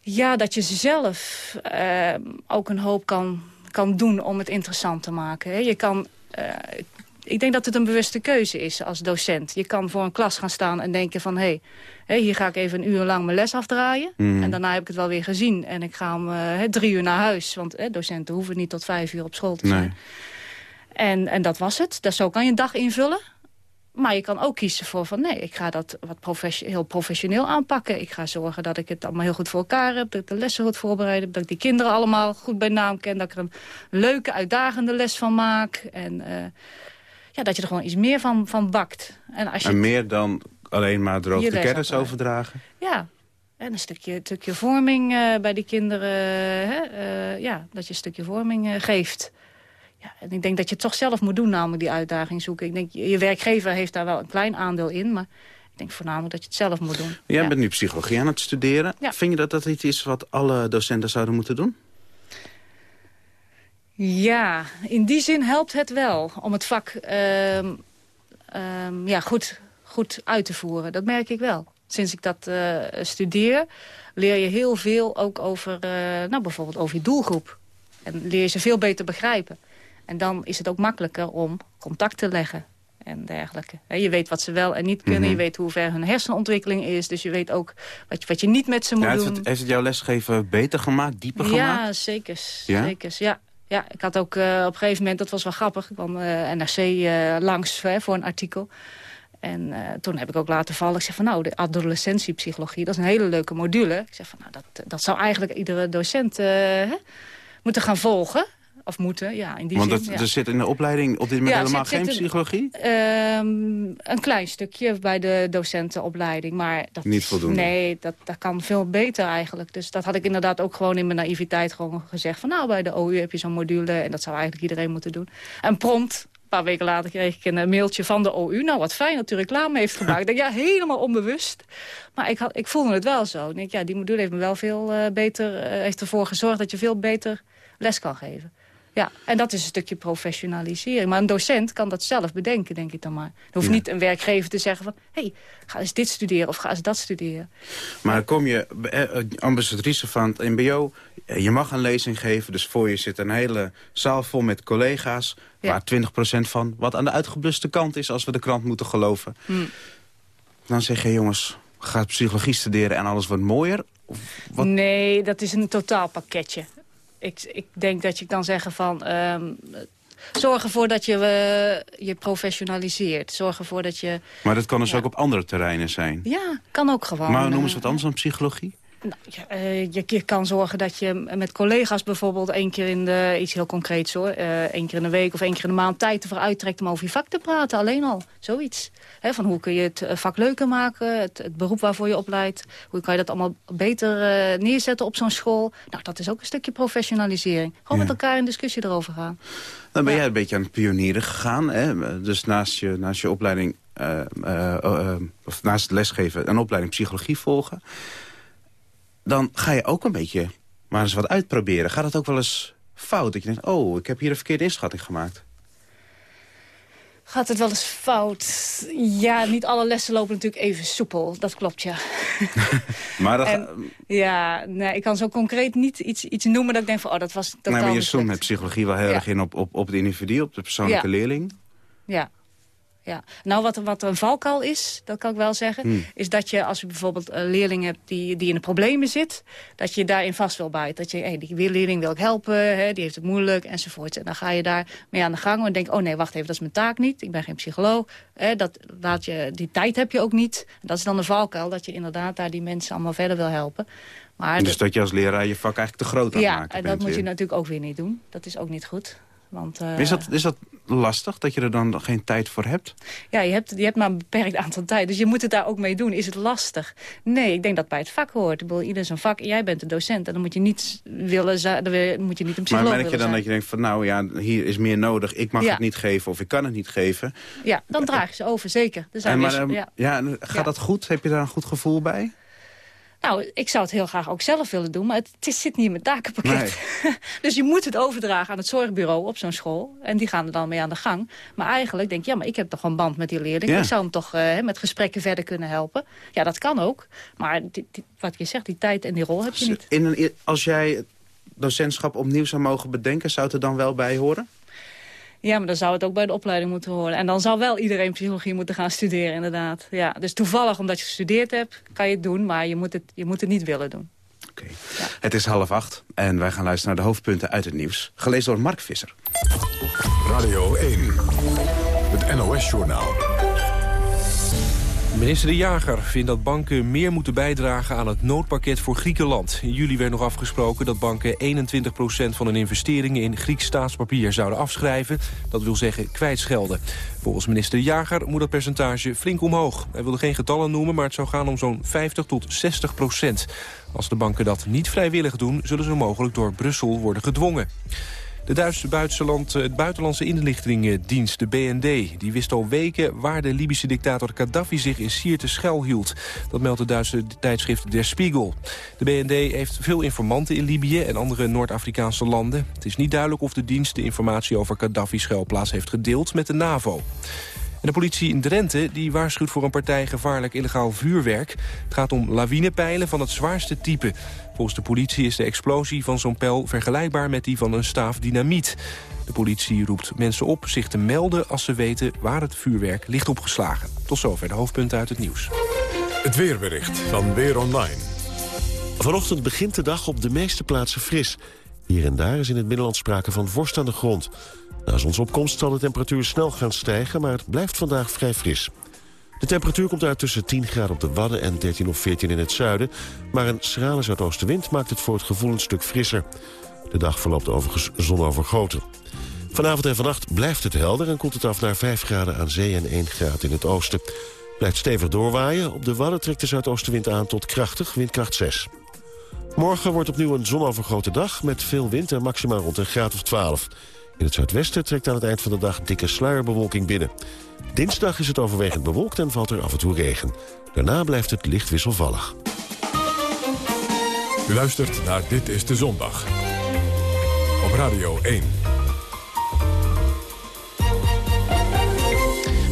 [SPEAKER 8] Ja, dat je zelf eh, ook een hoop kan, kan doen om het interessant te maken. Hè. Je kan, eh, ik denk dat het een bewuste keuze is als docent. Je kan voor een klas gaan staan en denken van... hé, hey, hier ga ik even een uur lang mijn les afdraaien.
[SPEAKER 14] Mhm.
[SPEAKER 8] En daarna heb ik het wel weer gezien. En ik ga om eh, drie uur naar huis. Want docenten hoeven niet tot vijf uur op school te zijn.
[SPEAKER 7] Nee.
[SPEAKER 8] En, en dat was het. Dus zo kan je een dag invullen. Maar je kan ook kiezen voor van nee, ik ga dat wat heel professioneel aanpakken. Ik ga zorgen dat ik het allemaal heel goed voor elkaar heb. Dat ik de lessen goed voorbereid heb. Dat ik die kinderen allemaal goed bij naam ken. Dat ik er een leuke, uitdagende les van maak. En eh, ja, dat je er gewoon iets meer van, van bakt. En als je
[SPEAKER 7] En meer dan alleen maar droog
[SPEAKER 8] Je
[SPEAKER 7] de
[SPEAKER 8] les
[SPEAKER 7] kennis overdragen?
[SPEAKER 8] ja, en een stukje, een stukje vorming eh, bij die kinderen. Hè? eh, ja, dat je een stukje vorming eh, geeft. Ja, en ik denk dat je het toch zelf moet doen, namelijk die uitdaging zoeken. Ik denk, je je werkgever heeft daar wel een klein aandeel in. Maar ik denk voornamelijk dat je het zelf moet doen.
[SPEAKER 7] Jij
[SPEAKER 8] ja.
[SPEAKER 7] bent nu psychologie aan het studeren.
[SPEAKER 8] Ja.
[SPEAKER 7] Vind je dat dat iets is wat alle docenten zouden moeten doen?
[SPEAKER 8] Ja, in die zin helpt het wel om het vak ehm, ehm, ja, goed, goed uit te voeren. Dat merk ik wel. Sinds ik dat eh, studeer leer je heel veel ook over, eh, nou, bijvoorbeeld over je doelgroep. En leer je ze veel beter begrijpen. En dan is het ook makkelijker om contact te leggen en dergelijke. Je weet wat ze wel en niet kunnen.
[SPEAKER 7] Mhm.
[SPEAKER 8] Je weet hoe ver hun hersenontwikkeling is. Dus je weet ook wat je, wat je niet met ze moet
[SPEAKER 7] Ja, heeft,
[SPEAKER 8] doen.
[SPEAKER 7] het, heeft het jouw lesgeven beter gemaakt, dieper gemaakt?
[SPEAKER 8] Ja, zeker. Zeker. Ja? Ja, ik had ook eh, op een gegeven moment, dat was wel grappig, ik kwam eh, NRC eh, langs voor een artikel. En toen heb ik ook laten vallen, ik zeg van nou, de adolescentiepsychologie, dat is een hele leuke module. Ik zeg van nou, dat, dat zou eigenlijk iedere docent moeten gaan volgen. Of moeten, ja, in die
[SPEAKER 7] Want
[SPEAKER 8] zin.
[SPEAKER 7] dat,
[SPEAKER 8] ja.
[SPEAKER 7] er zit in de opleiding op dit moment
[SPEAKER 8] Ja,
[SPEAKER 7] helemaal
[SPEAKER 8] zit-
[SPEAKER 7] geen
[SPEAKER 8] zit een-
[SPEAKER 7] psychologie?
[SPEAKER 8] Ehm, een klein stukje bij de docentenopleiding. Maar dat,
[SPEAKER 7] Niet voldoende.
[SPEAKER 8] Nee, dat, dat kan veel beter eigenlijk. Dus dat had ik inderdaad ook gewoon in mijn naïviteit gewoon gezegd. Van nou, bij de OU heb je zo'n module en dat zou eigenlijk iedereen moeten doen. En prompt, een paar weken later kreeg ik een eh, mailtje van de OU. Nou, wat fijn dat u reclame heeft gemaakt. ik denk, ja, helemaal onbewust. Maar ik, had, ik voelde het wel zo. Ik denk, ja, die module heeft me wel veel eh, beter, eh, heeft ervoor gezorgd dat je veel beter les kan geven. Ja, en dat is een stukje professionalisering. Maar een docent kan dat zelf bedenken, denk ik dan maar. Er hoeft
[SPEAKER 7] Ja.
[SPEAKER 8] niet een werkgever te zeggen van... hé, hey, ga eens dit studeren of ga eens dat studeren.
[SPEAKER 7] Maar kom je eh, eh, ambassadrice van het mbo, eh, je mag een lezing geven... dus voor je zit een hele zaal vol met collega's...
[SPEAKER 8] Ja.
[SPEAKER 7] waar 20% van wat aan de uitgebluste kant is... als we de krant moeten geloven.
[SPEAKER 8] Hm.
[SPEAKER 7] Dan zeg je, jongens, ga psychologie studeren en alles wordt mooier. Of wat?
[SPEAKER 8] Nee, dat is een totaalpakketje. Ik, ik denk dat je kan zeggen van... ehm, zorg ervoor dat je eh, je professionaliseert. Zorg ervoor dat je...
[SPEAKER 7] Maar dat kan dus ook op andere terreinen zijn.
[SPEAKER 8] Ja, kan ook gewoon.
[SPEAKER 7] maar noemen ze
[SPEAKER 8] eh,
[SPEAKER 7] wat anders dan psychologie?
[SPEAKER 8] Nou, ja, eh, je, je kan zorgen dat je met collega's bijvoorbeeld één keer in de... iets heel concreets hoor, eh, één keer in de week of één keer in de maand tijd ervoor uittrekt om over je vak te praten. Alleen al, zoiets. Van hoe kun je het eh, vak leuker maken, het, het beroep waarvoor je opleidt. Hoe kan je dat allemaal beter neerzetten op zo'n school. Nou, dat is ook een stukje professionalisering. Gewoon
[SPEAKER 7] Ja.
[SPEAKER 8] met elkaar in discussie erover gaan.
[SPEAKER 7] Dan ben jij een beetje aan het pionieren gegaan. Hè? Dus naast je, naast je opleiding, of naast het lesgeven, een opleiding psychologie volgen. Dan ga je ook een beetje maar eens wat uitproberen. Gaat het ook wel eens fout? Dat je denkt, oh, ik heb hier een verkeerde inschatting gemaakt.
[SPEAKER 8] Gaat het wel eens fout? Ja, niet alle lessen lopen natuurlijk even soepel. Dat klopt, ja.
[SPEAKER 7] Maar, dat,
[SPEAKER 8] En- Ja, nee, ik kan zo concreet niet iets, iets noemen dat ik denk van, oh, dat was totaal
[SPEAKER 7] nee, maar je zoomt met psychologie wel heel
[SPEAKER 8] Ja.
[SPEAKER 7] erg in op, op, op het individu, op de persoonlijke
[SPEAKER 8] Ja.
[SPEAKER 7] leerling.
[SPEAKER 8] Ja. Ja. Nou, wat, wat een valkuil is, dat kan ik wel zeggen...
[SPEAKER 14] Hmm.
[SPEAKER 8] is dat je, als je bijvoorbeeld een leerling hebt die, die in de problemen zit... dat je daarin vast wil bijten. Dat je, hey, die leerling wil ik helpen, hè, die heeft het moeilijk, enzovoort. En dan ga je daar mee aan de gang en denk oh nee, wacht even, dat is mijn taak niet. Ik ben geen psycholoog. Hè, dat, laat je, die tijd heb je ook niet. En dat is dan de valkuil, dat je inderdaad daar die mensen allemaal verder wil helpen. Maar
[SPEAKER 7] dus dat je als leraar je vak eigenlijk te groot aan
[SPEAKER 8] ja,
[SPEAKER 7] maken
[SPEAKER 8] en
[SPEAKER 7] bent
[SPEAKER 8] dat moet je natuurlijk ook weer niet doen. Dat is ook niet goed. Want, eh,
[SPEAKER 7] Is dat, is dat lastig, dat je er dan geen tijd voor hebt?
[SPEAKER 8] Ja, je hebt, je hebt maar een beperkt aantal tijd. Dus je moet het daar ook mee doen. Is het lastig? Nee, ik denk dat bij het vak hoort. Ik bedoel, ieder zijn vak. Jij bent de docent. En dan moet je niet willen dan moet je niet een
[SPEAKER 7] Maar merk je dan
[SPEAKER 8] zijn.
[SPEAKER 7] dat je denkt van nou ja, hier is meer nodig. Ik mag
[SPEAKER 8] Ja.
[SPEAKER 7] het niet geven of ik kan het niet geven.
[SPEAKER 8] Ja, dan draag je ze over, zeker. Er zijn
[SPEAKER 7] En maar,
[SPEAKER 8] weer-
[SPEAKER 7] ehm,
[SPEAKER 8] ja.
[SPEAKER 7] ja. gaat dat goed? Heb je daar een goed gevoel bij?
[SPEAKER 8] Nou, ik zou het heel graag ook zelf willen doen, maar het, zit niet in mijn takenpakket. dus je moet het overdragen aan het zorgbureau op zo'n school. En die gaan er dan mee aan de gang. Maar eigenlijk denk je, ja, maar ik heb toch een band met die leerling.
[SPEAKER 7] Ja.
[SPEAKER 8] Ik zou hem toch eh, met gesprekken verder kunnen helpen. Ja, dat kan ook. Maar die, die- wat je zegt, die tijd en die rol heb je niet.
[SPEAKER 7] In een, als jij docentschap opnieuw zou mogen bedenken, zou het er dan wel bij horen?
[SPEAKER 8] Ja, maar dan zou het ook bij de opleiding moeten horen. En dan zou wel iedereen psychologie moeten gaan studeren, inderdaad. Ja, dus toevallig, omdat je gestudeerd hebt, kan je het doen. Maar je moet het, je moet het niet willen doen.
[SPEAKER 7] Het is half acht en wij gaan luisteren naar de hoofdpunten uit het nieuws. Gelezen door Mark Visser.
[SPEAKER 2] Radio 1, het NOS-journaal.
[SPEAKER 1] Minister De Jager vindt dat banken meer moeten bijdragen aan het noodpakket voor Griekenland. In juli werd nog afgesproken dat banken 21% van hun investeringen in Grieks staatspapier zouden afschrijven. Dat wil zeggen kwijtschelden. Volgens minister De Jager moet dat percentage flink omhoog. Hij wilde geen getallen noemen, maar het zou gaan om zo'n 50 tot 60 procent. Als de banken dat niet vrijwillig doen, zullen ze mogelijk door Brussel worden gedwongen. De Duitse buitenland, het buitenlandse inlichtingendienst, de BND... die wist al weken waar de Libische dictator Gaddafi zich in Sirte schuilhield. Dat meldt het Duitse tijdschrift Der Spiegel. De BND heeft veel informanten in Libië en andere Noord-Afrikaanse landen. Het is niet duidelijk of de dienst de informatie over Gaddafi's schuilplaats heeft gedeeld met de NAVO. En de politie in Drenthe die waarschuwt voor een partij gevaarlijk illegaal vuurwerk. Het gaat om lawinepijlen van het zwaarste type. Volgens de politie is de explosie van zo'n pijl vergelijkbaar met die van een staaf dynamiet. De politie roept mensen op zich te melden als ze weten waar het vuurwerk ligt opgeslagen. Tot zover de hoofdpunten uit het nieuws.
[SPEAKER 2] Het weerbericht van Weer Online.
[SPEAKER 15] Vanochtend begint de dag op de meeste plaatsen fris. Hier en daar is in het Middenland sprake van vorst aan de grond. Na zonsopkomst zal de temperatuur snel gaan stijgen... maar het blijft vandaag vrij fris. De temperatuur komt uit tussen 10 graden op de Wadden en 13 of 14 in het zuiden. Maar een schrale zuidoostenwind maakt het voor het gevoel een stuk frisser. De dag verloopt overigens zonovergoten. Vanavond en vannacht blijft het helder en koelt het af naar 5 graden aan zee en 1 graad in het oosten. Blijft stevig doorwaaien. Op de Wadden trekt de zuidoostenwind aan tot krachtig, windkracht 6. Morgen wordt opnieuw een zonovergoten dag met veel wind en maximaal rond een graad of 12. In het zuidwesten trekt aan het eind van de dag dikke sluierbewolking binnen. Dinsdag is het overwegend bewolkt en valt er af en toe regen. Daarna blijft het licht wisselvallig.
[SPEAKER 2] U luistert naar Dit is de Zondag. Op Radio 1.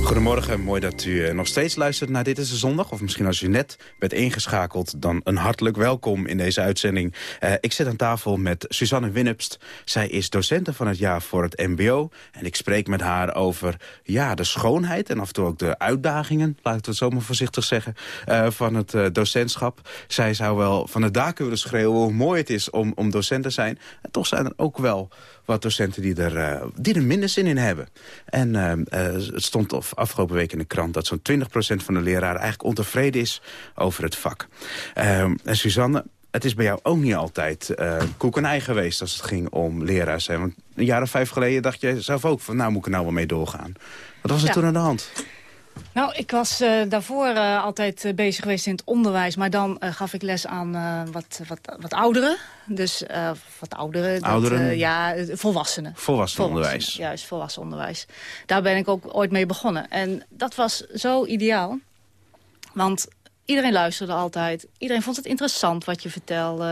[SPEAKER 7] Goedemorgen, mooi dat u eh, nog steeds luistert naar Dit is de Zondag. Of misschien als u net bent ingeschakeld, dan een hartelijk welkom in deze uitzending. Eh, ik zit aan tafel met Suzanne Winnepst. Zij is docenten van het jaar voor het mbo. En ik spreek met haar over ja, de schoonheid en af en toe ook de uitdagingen... laten we het zo maar voorzichtig zeggen, eh, van het docentschap. Zij zou wel van de daken willen schreeuwen hoe mooi het is om, om docent te zijn. En toch zijn er ook wel wat docenten die er, eh, die er minder zin in hebben. En eh, eh, het stond of afgelopen week in de krant... dat zo'n 20% van de leraren eigenlijk ontevreden is over het vak. Ehm, en Suzanne, het is bij jou ook niet altijd eh koek en ei geweest... als het ging om leraar zijn. Want een jaar of vijf geleden dacht jij zelf ook... van nou moet ik er nou wel mee doorgaan. Wat was er
[SPEAKER 8] Ja.
[SPEAKER 7] toen aan de hand?
[SPEAKER 8] Nou, ik was eh, daarvoor eh, altijd eh, bezig geweest in het onderwijs. Maar dan gaf ik les aan wat, wat, wat ouderen. Dus wat ouderen.
[SPEAKER 7] Ouderen?
[SPEAKER 8] ja, eh, volwassenen.
[SPEAKER 7] Volwassen onderwijs.
[SPEAKER 8] Juist, volwassen onderwijs. Daar ben ik ook ooit mee begonnen. En dat was zo ideaal. Want iedereen luisterde altijd. Iedereen vond het interessant wat je vertelde.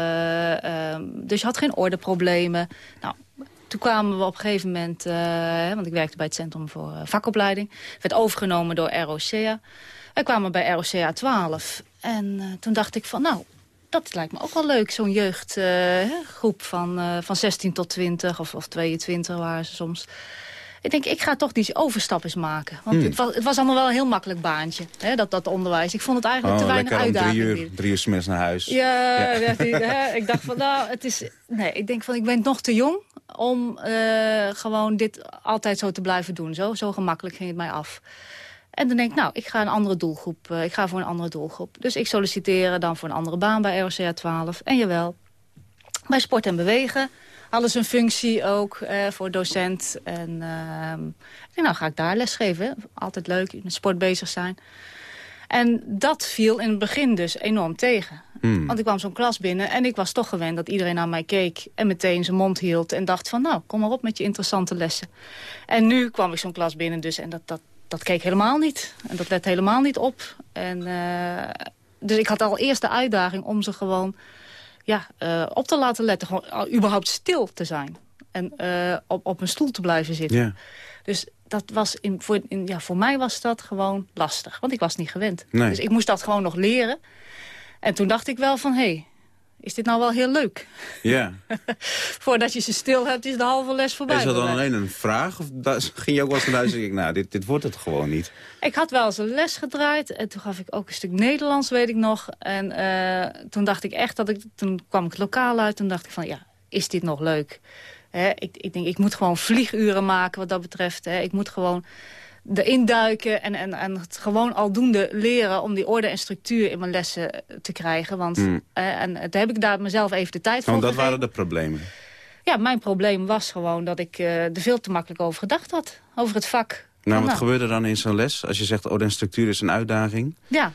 [SPEAKER 8] Ehm, dus je had geen ordeproblemen. Nou, toen kwamen we op een gegeven moment... eh, want ik werkte bij het Centrum voor eh, Vakopleiding. werd overgenomen door ROCA. Wij kwamen bij ROCA 12. En eh, toen dacht ik van, nou, dat lijkt me ook wel leuk. Zo'n jeugdgroep van, van 16 tot 20 of, of 22 waren ze soms. Ik denk, ik ga toch die overstap eens maken. Want
[SPEAKER 7] Hmm.
[SPEAKER 8] het, was, het was allemaal wel een heel makkelijk baantje, hè, dat, dat onderwijs. Ik vond het eigenlijk
[SPEAKER 7] Oh,
[SPEAKER 8] te weinig
[SPEAKER 7] lekker om drie
[SPEAKER 8] uitdaging.
[SPEAKER 7] uur, drie uur 's middags naar huis.
[SPEAKER 8] Ja,
[SPEAKER 7] Ja.
[SPEAKER 8] ja, die- hè, ik dacht van, nou, het is... Nee, ik denk van, ik ben nog te jong om eh, gewoon dit altijd zo te blijven doen. Zo, zo gemakkelijk ging het mij af. En dan denk ik, nou, ik ga een andere doelgroep. eh, ik ga voor een andere doelgroep. Dus ik solliciteerde dan voor een andere baan bij ROCA 12. En jawel, bij Sport en Bewegen ze een functie ook eh, voor docent. En denk, nou ga ik daar lesgeven. Altijd leuk, met sport bezig zijn. En dat viel in het begin dus enorm tegen.
[SPEAKER 14] Hmm.
[SPEAKER 8] Want ik kwam zo'n klas binnen en ik was toch gewend dat iedereen naar mij keek... en meteen zijn mond hield en dacht van... nou, kom maar op met je interessante lessen. En nu kwam ik zo'n klas binnen dus en dat, dat, dat keek helemaal niet. En dat let helemaal niet op. En, eh, dus ik had al eerst de uitdaging om ze gewoon ja, eh, op te laten letten. Gewoon al überhaupt stil te zijn. En eh, op, op een stoel te blijven zitten.
[SPEAKER 7] Ja.
[SPEAKER 8] Dus dat was in, voor, in, ja, voor mij was dat gewoon lastig. Want ik was niet gewend.
[SPEAKER 7] Nee.
[SPEAKER 8] Dus ik moest dat gewoon nog leren. En toen dacht ik wel van, hé, hey, is dit nou wel heel leuk?
[SPEAKER 7] Ja.
[SPEAKER 8] Voordat je ze stil hebt, is de halve les voorbij.
[SPEAKER 7] Is dat dan alleen een vraag? Of ging je ook wel eens en denk ik, nou, dit, dit wordt het gewoon niet.
[SPEAKER 8] Ik had wel eens een les gedraaid. En toen gaf ik ook een stuk Nederlands, weet ik nog. En eh, toen dacht ik echt dat ik... Toen kwam ik het lokaal uit. Toen dacht ik van, ja, is dit nog leuk? Hè, ik, ik denk, ik moet gewoon vlieguren maken wat dat betreft. Hè. Ik moet gewoon erin duiken en, en, en het gewoon aldoende leren... om die orde en structuur in mijn lessen te krijgen. Want
[SPEAKER 7] Hmm.
[SPEAKER 8] eh, en, toen heb ik daar mezelf even de tijd voor
[SPEAKER 7] Want dat waren de problemen.
[SPEAKER 8] Ja, mijn probleem was gewoon dat ik eh, er veel te makkelijk over gedacht had. Over het vak.
[SPEAKER 7] Nou, wat gebeurde dan in zo'n les? Als je zegt, oh, de structuur is een uitdaging.
[SPEAKER 8] Ja.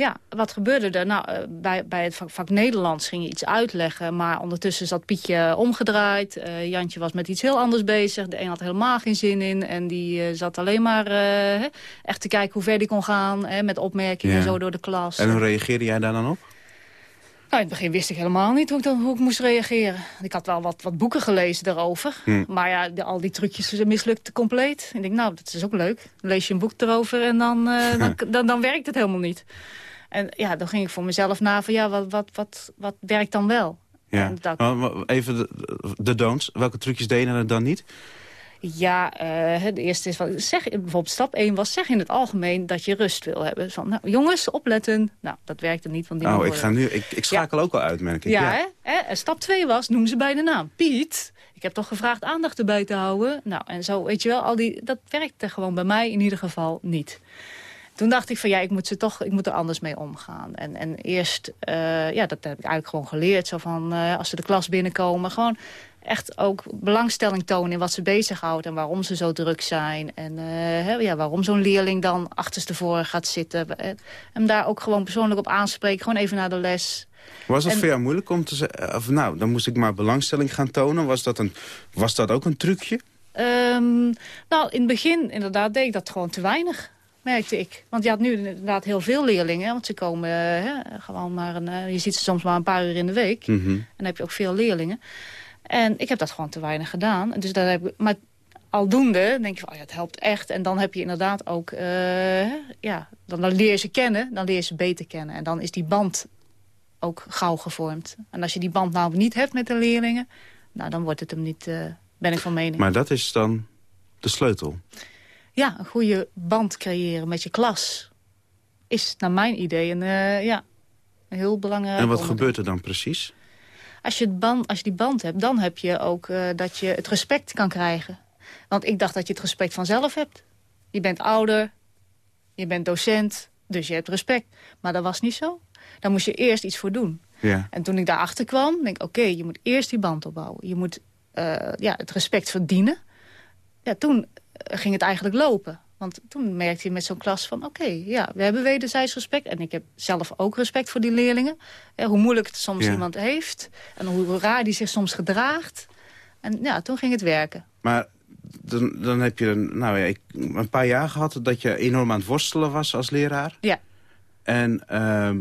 [SPEAKER 8] Ja, wat gebeurde er? Nou, eh, bij, bij het vak, vak Nederlands ging je iets uitleggen... maar ondertussen zat Pietje omgedraaid. Eh, Jantje was met iets heel anders bezig. De een had helemaal geen zin in. En die eh, zat alleen maar echt te kijken hoe ver die kon gaan... Hè, met opmerkingen
[SPEAKER 7] Ja.
[SPEAKER 8] zo door de klas.
[SPEAKER 7] En hoe reageerde jij daar dan op?
[SPEAKER 8] Nou, in het begin wist ik helemaal niet hoe ik, dan, hoe ik moest reageren. Ik had wel wat, wat boeken gelezen daarover.
[SPEAKER 7] Hm.
[SPEAKER 8] Maar ja, de- al die trucjes mislukten compleet. Ik denk, nou, dat is ook leuk. Dan lees je een boek erover en dan, dan, dan, dan werkt het helemaal niet. En ja, dan ging ik voor mezelf na van, ja, wat, wat, wat, wat werkt dan wel?
[SPEAKER 7] Ja.
[SPEAKER 8] Dat-
[SPEAKER 7] Even de, de don'ts. Welke trucjes deden er dan niet?
[SPEAKER 8] Ja, eh, de eerste is van, zeg, bijvoorbeeld stap 1 was, zeg in het algemeen dat je rust wil hebben. Van, nou, jongens, opletten. Nou, dat werkte niet. Want die
[SPEAKER 7] Oh, ik, ga nu, ik, ik schakel ook al uit, merk ik.
[SPEAKER 8] Ja, Hè? Hè? En stap 2 was, noem ze bij de naam. Piet, ik heb toch gevraagd aandacht erbij te houden. Nou, en zo, weet je wel, al die, dat werkte gewoon bij mij in ieder geval niet. Toen dacht ik van ja, ik moet, ze toch, ik moet er anders mee omgaan. En, en eerst, eh, ja, dat heb ik eigenlijk gewoon geleerd. Zo van, eh, als ze de klas binnenkomen, gewoon echt ook belangstelling tonen in wat ze bezighoudt. En waarom ze zo druk zijn. En eh, hè, ja, waarom zo'n leerling dan achterstevoren gaat zitten. En hem daar ook gewoon persoonlijk op aanspreken. Gewoon even naar de les.
[SPEAKER 7] Was het
[SPEAKER 8] En-
[SPEAKER 7] voor jou moeilijk om te zeggen... Of nou, dan moest ik maar belangstelling gaan tonen. Was dat, een, was dat ook een trucje?
[SPEAKER 8] Ehm, nou, in het begin inderdaad deed ik dat gewoon te weinig, merkte ik. Want je had nu inderdaad heel veel leerlingen. Want ze komen eh, hè, gewoon maar een... eh, je ziet ze soms maar een paar uur in de week.
[SPEAKER 7] Mhm.
[SPEAKER 8] En dan heb je ook veel leerlingen. En ik heb dat gewoon te weinig gedaan. Dus daar heb ik, maar aldoende denk je van, oh ja, het helpt echt. En dan heb je inderdaad ook... eh, ja, dan, dan leer je ze kennen, dan leer je ze beter kennen. En dan is die band ook gauw gevormd. En als je die band nou niet hebt met de leerlingen... nou, dan wordt het hem niet, ben ik van mening.
[SPEAKER 7] Maar dat is dan de sleutel.
[SPEAKER 8] Ja, een goede band creëren met je klas is naar mijn idee een, eh, ja, een heel belangrijk
[SPEAKER 7] en wat
[SPEAKER 8] onderdeel.
[SPEAKER 7] gebeurt er dan precies?
[SPEAKER 8] Als je, het band, als je die band hebt, dan heb je ook eh, dat je het respect kan krijgen. Want ik dacht dat je het respect vanzelf hebt. Je bent ouder, je bent docent, dus je hebt respect. Maar dat was niet zo. Daar moest je eerst iets voor doen.
[SPEAKER 7] Ja.
[SPEAKER 8] En toen ik daarachter kwam, denk ik, oké, je moet eerst die band opbouwen. Je moet eh, ja, het respect verdienen. Ja, toen ging het eigenlijk lopen. Want toen merkte je met zo'n klas van, oké, ja, we hebben wederzijds respect. En ik heb zelf ook respect voor die leerlingen. Ja, hoe moeilijk het soms
[SPEAKER 7] Ja.
[SPEAKER 8] iemand heeft. En hoe raar die zich soms gedraagt. En ja, toen ging het werken.
[SPEAKER 7] Maar dan, dan heb je een, nou ja, ik, een paar jaar gehad dat je enorm aan het worstelen was als leraar.
[SPEAKER 8] Ja.
[SPEAKER 7] En ehm,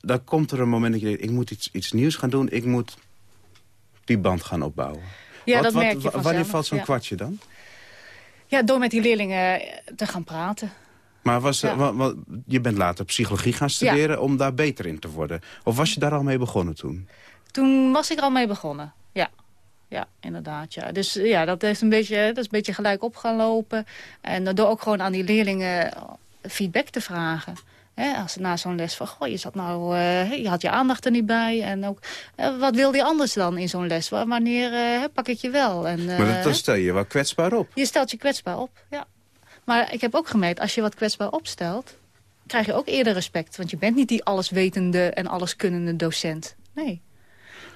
[SPEAKER 7] dan komt er een moment dat je denkt, ik moet iets, iets nieuws gaan doen. Ik moet die band gaan opbouwen.
[SPEAKER 8] Ja,
[SPEAKER 7] Wat-
[SPEAKER 8] dat
[SPEAKER 7] wat-
[SPEAKER 8] merk je.
[SPEAKER 7] Wanneer valt zo'n
[SPEAKER 8] ja.
[SPEAKER 7] kwartje dan?
[SPEAKER 8] Ja, door met die leerlingen te gaan praten.
[SPEAKER 7] Maar was,
[SPEAKER 8] Ja.
[SPEAKER 7] wa- wa- je bent later psychologie gaan studeren om daar beter in te worden. Of was je daar al mee begonnen toen?
[SPEAKER 8] Toen was ik er al mee begonnen, ja. ja, inderdaad. Ja. Dus eh, ja, dat is, een beetje, dat is een beetje gelijk op gaan lopen. En door ook gewoon aan die leerlingen feedback te vragen. Hè, als na zo'n les van, goh, je, zat nou, uh, je had je aandacht er niet bij. En ook, uh, wat wil je anders dan in zo'n les? Wanneer uh, pak ik je wel? En,
[SPEAKER 7] maar dan stel je wel kwetsbaar op.
[SPEAKER 8] Je stelt je kwetsbaar op, ja. Maar ik heb ook gemerkt, als je wat kwetsbaar opstelt... krijg je ook eerder respect. Want je bent niet die alleswetende en alleskunnende docent. Nee.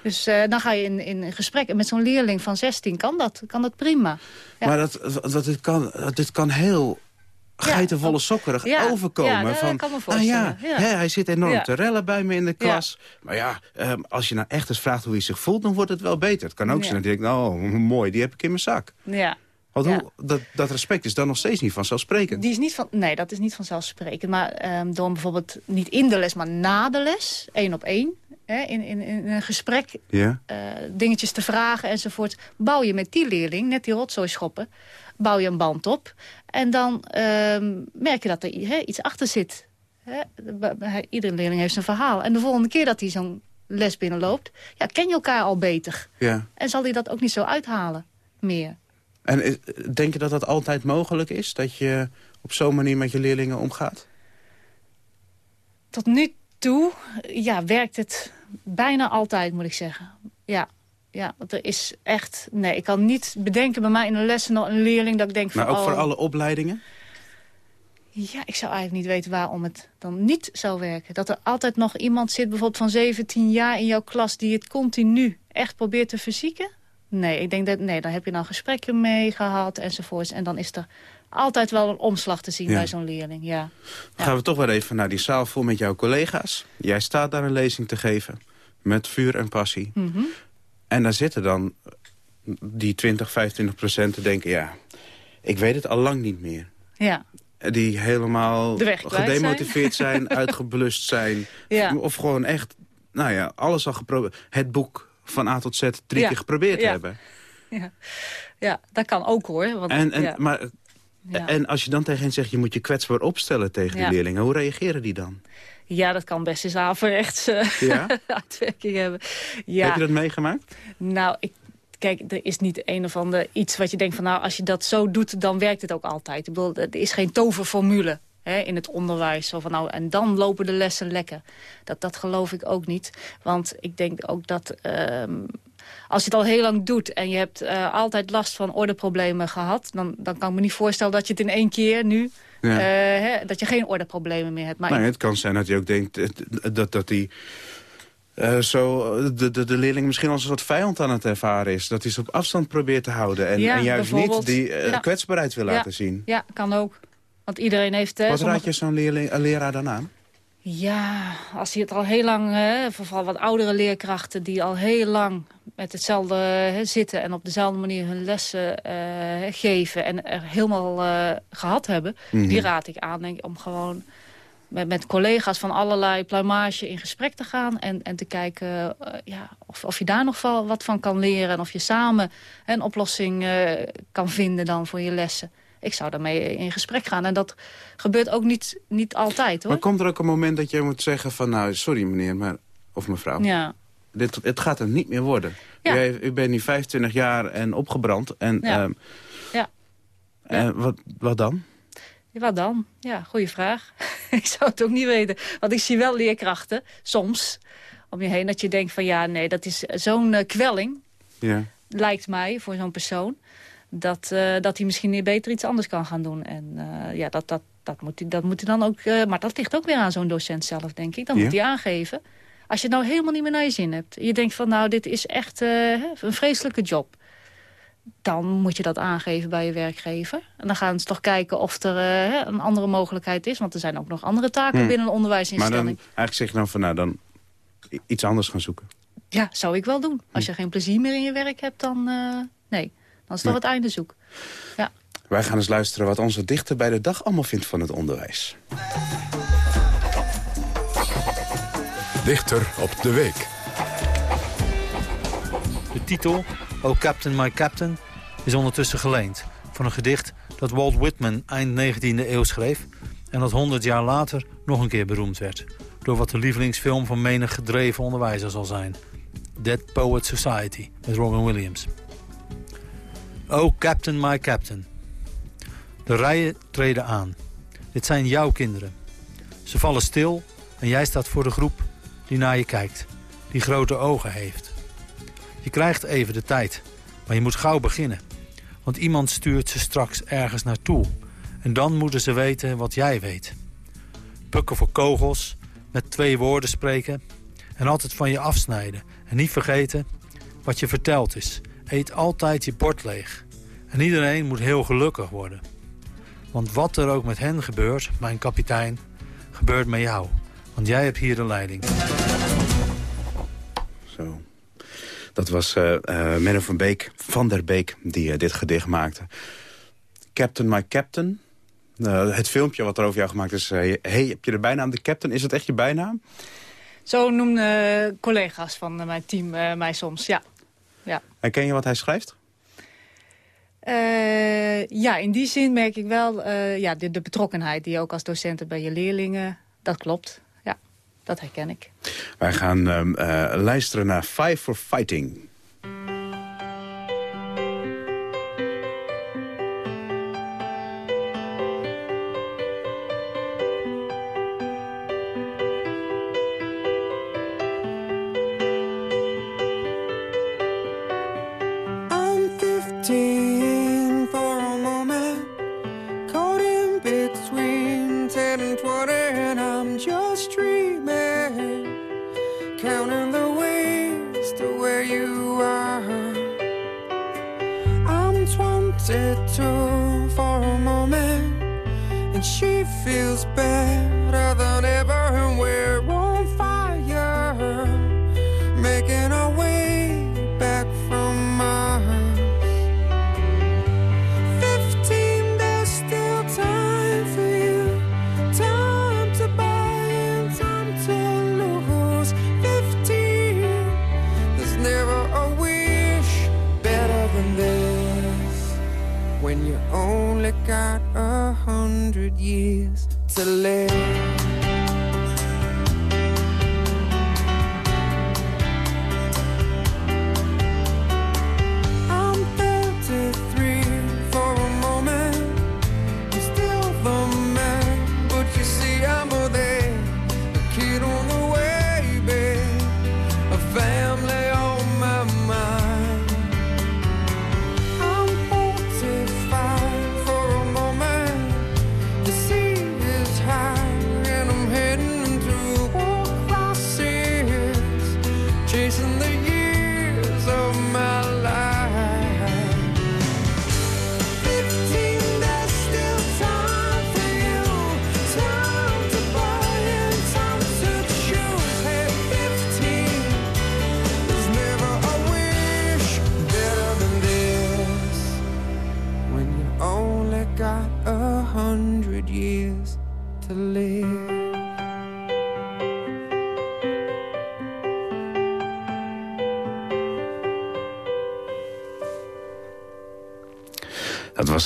[SPEAKER 8] Dus uh, dan ga je in, in gesprek. En met zo'n leerling van 16 kan dat, kan dat prima.
[SPEAKER 7] Ja. Maar dat, dat, dit, kan, dit kan heel geitenvolle sokkerig
[SPEAKER 8] ja,
[SPEAKER 7] overkomen.
[SPEAKER 8] Ja,
[SPEAKER 7] van,
[SPEAKER 8] kan me
[SPEAKER 7] ah, ja,
[SPEAKER 8] ja.
[SPEAKER 7] Hè, hij zit enorm te rellen bij me in de klas. Maar ja, um, als je nou echt eens vraagt hoe hij zich voelt... dan wordt het wel beter. Het kan ook zijn dat je denkt, oh, mooi, die heb ik in mijn zak.
[SPEAKER 8] Ja.
[SPEAKER 7] Want hoe, dat, dat respect is dan nog steeds niet vanzelfsprekend.
[SPEAKER 8] Die is niet van, nee, dat is niet vanzelfsprekend. Maar um, door bijvoorbeeld niet in de les, maar na de les, één op één... Hè, in, in, in een gesprek
[SPEAKER 7] ja.
[SPEAKER 8] uh, dingetjes te vragen enzovoort... bouw je met die leerling, net die rotzooi schoppen... bouw je een band op. En dan uh, merk je dat er he, iets achter zit. He, iedere leerling heeft zijn verhaal. En de volgende keer dat hij zo'n les binnenloopt... Ja, ken je elkaar al beter.
[SPEAKER 7] Ja.
[SPEAKER 8] En zal hij dat ook niet zo uithalen meer.
[SPEAKER 7] En denk je dat dat altijd mogelijk is? Dat je op zo'n manier met je leerlingen omgaat?
[SPEAKER 8] Tot nu toe ja, werkt het bijna altijd, moet ik zeggen. Ja, ja, want er is echt... Nee, ik kan niet bedenken bij mij in een lessen nog een leerling dat ik denk
[SPEAKER 7] maar
[SPEAKER 8] van...
[SPEAKER 7] ook
[SPEAKER 8] oh,
[SPEAKER 7] voor alle opleidingen?
[SPEAKER 8] Ja, ik zou eigenlijk niet weten waarom het dan niet zou werken. Dat er altijd nog iemand zit, bijvoorbeeld van 17 jaar in jouw klas... die het continu echt probeert te verzieken. Nee, ik denk dat... Nee, dan heb je nou gesprekken mee gehad enzovoorts. En dan is er altijd wel een omslag te zien
[SPEAKER 7] Ja.
[SPEAKER 8] bij zo'n leerling, ja.
[SPEAKER 7] Gaan we toch weer even naar die zaal vol met jouw collega's. Jij staat daar een lezing te geven. Met vuur en passie.
[SPEAKER 8] Mhm.
[SPEAKER 7] En daar zitten dan die 20, 25 procent te denken... ja, ik weet het al lang niet meer.
[SPEAKER 8] Ja,
[SPEAKER 7] Die helemaal gedemotiveerd zijn, uitgeblust zijn.
[SPEAKER 8] Ja.
[SPEAKER 7] Of gewoon echt, nou ja, alles al geprobeerd. Het boek van A tot Z drie
[SPEAKER 8] Ja.
[SPEAKER 7] keer geprobeerd
[SPEAKER 8] Ja.
[SPEAKER 7] hebben.
[SPEAKER 8] ja. ja, dat kan ook hoor. Want,
[SPEAKER 7] En, en, maar,
[SPEAKER 8] Ja.
[SPEAKER 7] en als je dan tegen hen zegt, je moet je kwetsbaar opstellen tegen
[SPEAKER 8] Ja.
[SPEAKER 7] die leerlingen. Hoe reageren die dan?
[SPEAKER 8] Ja, dat kan best eens averechts eh,
[SPEAKER 7] Ja?
[SPEAKER 8] uitwerking hebben. Ja.
[SPEAKER 7] Heb je dat meegemaakt?
[SPEAKER 8] Nou, ik, kijk, er is niet een of ander iets wat je denkt van... nou, als je dat zo doet, dan werkt het ook altijd. Ik bedoel, er is geen toverformule hè, in het onderwijs. Zo van, nou, en dan lopen de lessen lekker. Dat, dat geloof ik ook niet. Want ik denk ook dat... ehm, als je het al heel lang doet en je hebt eh, altijd last van ordeproblemen gehad... Dan, dan kan ik me niet voorstellen dat je het in één keer nu...
[SPEAKER 7] Ja.
[SPEAKER 8] eh, hè, dat je geen ordeproblemen meer hebt. Maar
[SPEAKER 7] Nou, het kan zijn dat hij ook denkt dat, dat hij... eh, zo de, de, de leerling misschien als een soort vijand aan het ervaren is. Dat hij ze op afstand probeert te houden. En,
[SPEAKER 8] Ja,
[SPEAKER 7] en juist niet die
[SPEAKER 8] Ja.
[SPEAKER 7] kwetsbaarheid wil
[SPEAKER 8] Ja.
[SPEAKER 7] laten zien.
[SPEAKER 8] Ja, kan ook. Want iedereen heeft...
[SPEAKER 7] Wat
[SPEAKER 8] sommige-
[SPEAKER 7] raad je zo'n leraar dan aan?
[SPEAKER 8] Ja, als je het al heel lang, hè, vooral wat oudere leerkrachten... die al heel lang met hetzelfde hè, zitten en op dezelfde manier hun lessen eh, geven... en er helemaal eh, gehad hebben,
[SPEAKER 14] Mhm.
[SPEAKER 8] die raad ik aan denk, om gewoon met, met collega's van allerlei pluimage in gesprek te gaan... en, en te kijken eh, ja, of, of je daar nog wel wat van kan leren... en of je samen een oplossing kan vinden dan voor je lessen. Ik zou daarmee in gesprek gaan. En dat gebeurt ook niet, niet altijd, hoor.
[SPEAKER 7] Maar komt er ook een moment dat je moet zeggen van... nou, sorry meneer maar, of mevrouw.
[SPEAKER 8] Ja.
[SPEAKER 7] Dit, het gaat er niet meer worden.
[SPEAKER 8] Ja.
[SPEAKER 7] U, u bent nu 25 jaar en opgebrand. En,
[SPEAKER 8] Ja.
[SPEAKER 7] ehm,
[SPEAKER 8] Ja.
[SPEAKER 7] en wat, wat dan?
[SPEAKER 8] Ja, Wat dan? Ja, goede vraag. ik zou het ook niet weten. Want ik zie wel leerkrachten, soms, om je heen... dat je denkt van ja, nee, dat is zo'n eh, kwelling,
[SPEAKER 7] Ja.
[SPEAKER 8] lijkt mij, voor zo'n persoon... Dat, eh, dat hij misschien beter iets anders kan gaan doen. En eh, ja, dat, dat, dat, moet hij, dat moet hij dan ook... eh, maar dat ligt ook weer aan zo'n docent zelf, denk ik. Dan moet hij aangeven. Als je het nou helemaal niet meer naar je zin hebt... je denkt van nou, dit is echt een vreselijke job dan moet je dat aangeven bij je werkgever. En dan gaan ze toch kijken of er een andere mogelijkheid is. Want er zijn ook nog andere taken
[SPEAKER 7] Hm.
[SPEAKER 8] binnen een
[SPEAKER 7] Maar
[SPEAKER 8] onderwijsinstelling.
[SPEAKER 7] dan eigenlijk zeg je dan van nou, dan iets anders gaan zoeken.
[SPEAKER 8] Ja, zou ik wel doen. Als je geen plezier meer in je werk hebt, dan nee. Dan is toch
[SPEAKER 7] Nee.
[SPEAKER 8] het einde zoek. Ja.
[SPEAKER 7] Wij gaan eens luisteren wat onze dichter bij de dag allemaal vindt van het onderwijs.
[SPEAKER 2] Dichter op de week.
[SPEAKER 16] De titel, Oh Captain, My Captain, is ondertussen geleend... van een gedicht dat Walt Whitman eind 19e eeuw schreef... en dat 100 jaar later nog een keer beroemd werd... door wat de lievelingsfilm van menig gedreven onderwijzer zal zijn. Dead Poet Society met Robin Williams. Oh, captain, my captain. De rijen treden aan. Dit zijn jouw kinderen. Ze vallen stil en jij staat voor de groep die naar je kijkt. Die grote ogen heeft. Je krijgt even de tijd, maar je moet gauw beginnen. Want iemand stuurt ze straks ergens naartoe. En dan moeten ze weten wat jij weet. Bukken voor kogels, met twee woorden spreken... en altijd van je afsnijden. En niet vergeten wat je verteld is. Eet altijd je bord leeg. En iedereen moet heel gelukkig worden. Want wat er ook met hen gebeurt, mijn kapitein, gebeurt met jou. Want jij hebt hier de leiding.
[SPEAKER 17] Zo. Dat was uh, uh, Menno van Beek, van der Beek, die uh, dit gedicht maakte. Captain My Captain. het filmpje wat er over jou gemaakt is... hey, heb je de bijnaam de Captain? Is het echt je bijnaam?
[SPEAKER 8] Zo noemen collega's van mijn team mij soms, ja. Ja.
[SPEAKER 17] En ken je wat hij schrijft?
[SPEAKER 8] Uh, ja, in die zin merk ik wel uh, ja, de, de, betrokkenheid die je ook als docenten bij je leerlingen. Dat klopt, ja, dat herken ik.
[SPEAKER 17] Wij gaan uh, luisteren naar Five for Fighting.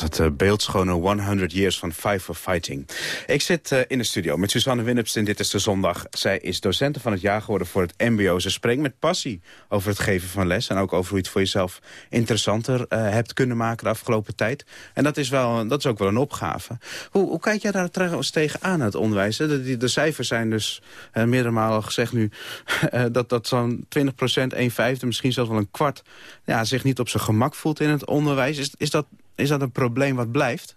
[SPEAKER 17] Het uh, beeldschone 100 Years van Five for Fighting. Ik zit uh, in de studio met Suzanne Winneps en dit is de zondag. Zij is docenten van het jaar geworden voor het mbo. Ze spreekt met passie over het geven van les... en ook over hoe je het voor jezelf interessanter uh, hebt kunnen maken de afgelopen tijd. En dat is, wel, dat is ook wel een opgave. Hoe, hoe kijk jij daar trouwens tegenaan, het onderwijs? De, de, cijfers zijn dus meerdere malen gezegd nu... dat, dat zo'n 20 procent, 1 vijfde, misschien zelfs wel een kwart... Ja, zich niet op zijn gemak voelt in het onderwijs. Is, is dat is dat een probleem wat blijft?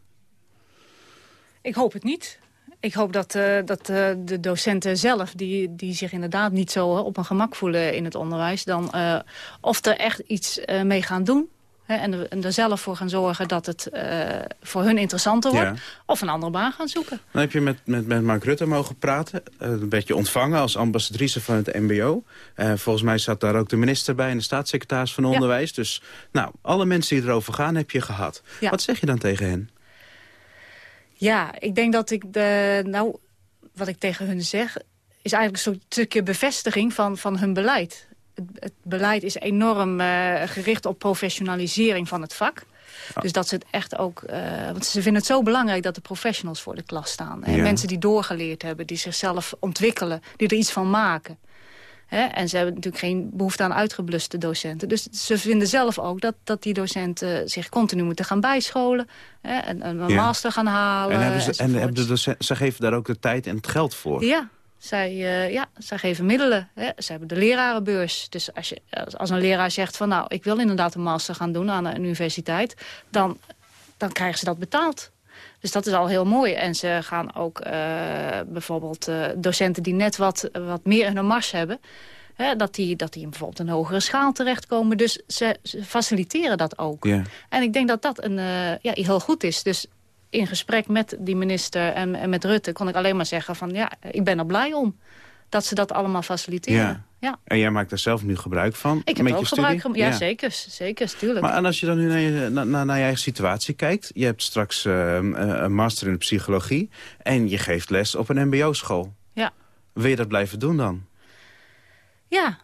[SPEAKER 8] Ik hoop het niet. Ik hoop dat, uh, dat uh, de docenten zelf, die, die zich inderdaad niet zo op een gemak voelen in het onderwijs... dan uh, of er echt iets mee gaan doen. Hè, en, en, er zelf voor gaan zorgen dat het voor hun interessanter wordt. Of een andere baan gaan zoeken.
[SPEAKER 17] Dan heb je met, met, met Mark Rutte mogen praten. een beetje ontvangen als ambassadrice van het mbo. volgens mij zat daar ook de minister bij en de staatssecretaris van Onderwijs. Dus nou, alle mensen die erover gaan heb je gehad. Ja. Wat zeg je dan tegen hen?
[SPEAKER 8] Ja, ik denk dat ik de... Nou, wat ik tegen hun zeg... is eigenlijk een stukje bevestiging van, van hun beleid. Het, het beleid is enorm uh, gericht op professionalisering van het vak. Dus dat ze het echt ook... Uh, want ze vinden het zo belangrijk dat de professionals voor de klas staan. En mensen die doorgeleerd hebben, die zichzelf ontwikkelen, die er iets van maken. Hè? En ze hebben natuurlijk geen behoefte aan uitgebluste docenten. Dus ze vinden zelf ook dat, dat die docenten zich continu moeten gaan bijscholen. Hè? En, en een
[SPEAKER 7] Ja.
[SPEAKER 8] master gaan halen.
[SPEAKER 7] En, hebben ze, en hebben de docenten, ze geven daar ook de tijd en het geld voor.
[SPEAKER 8] Ja, zij, eh, ja, zij geven middelen. Hè. Ze hebben de lerarenbeurs. Dus als, je, als- een leraar zegt van... nou, ik wil inderdaad een master gaan doen aan een universiteit... dan, dan krijgen ze dat betaald. Dus dat is al heel mooi. En ze gaan ook eh, bijvoorbeeld eh, docenten die net wat, wat meer in hun mars hebben... Hè, dat, die, dat die in bijvoorbeeld een hogere schaal terechtkomen. Dus ze, ze faciliteren dat ook. En ik denk dat dat een, ja, heel goed is. Dus in gesprek met die minister en, en met Rutte... kon ik alleen maar zeggen van ja, ik ben er blij om. Dat ze dat allemaal faciliteren.
[SPEAKER 7] Ja.
[SPEAKER 8] Ja.
[SPEAKER 7] En jij maakt daar zelf nu gebruik van?
[SPEAKER 8] Ik heb
[SPEAKER 7] met
[SPEAKER 8] er ook gebruik gemaakt. Ja, zeker. Zeker, tuurlijk.
[SPEAKER 7] Maar en als je dan nu naar je, na- na- naar je eigen situatie kijkt... je hebt straks eh, een een master in de psychologie... en je geeft les op een mbo-school.
[SPEAKER 8] Ja.
[SPEAKER 7] Wil je dat blijven doen dan?
[SPEAKER 8] Ja,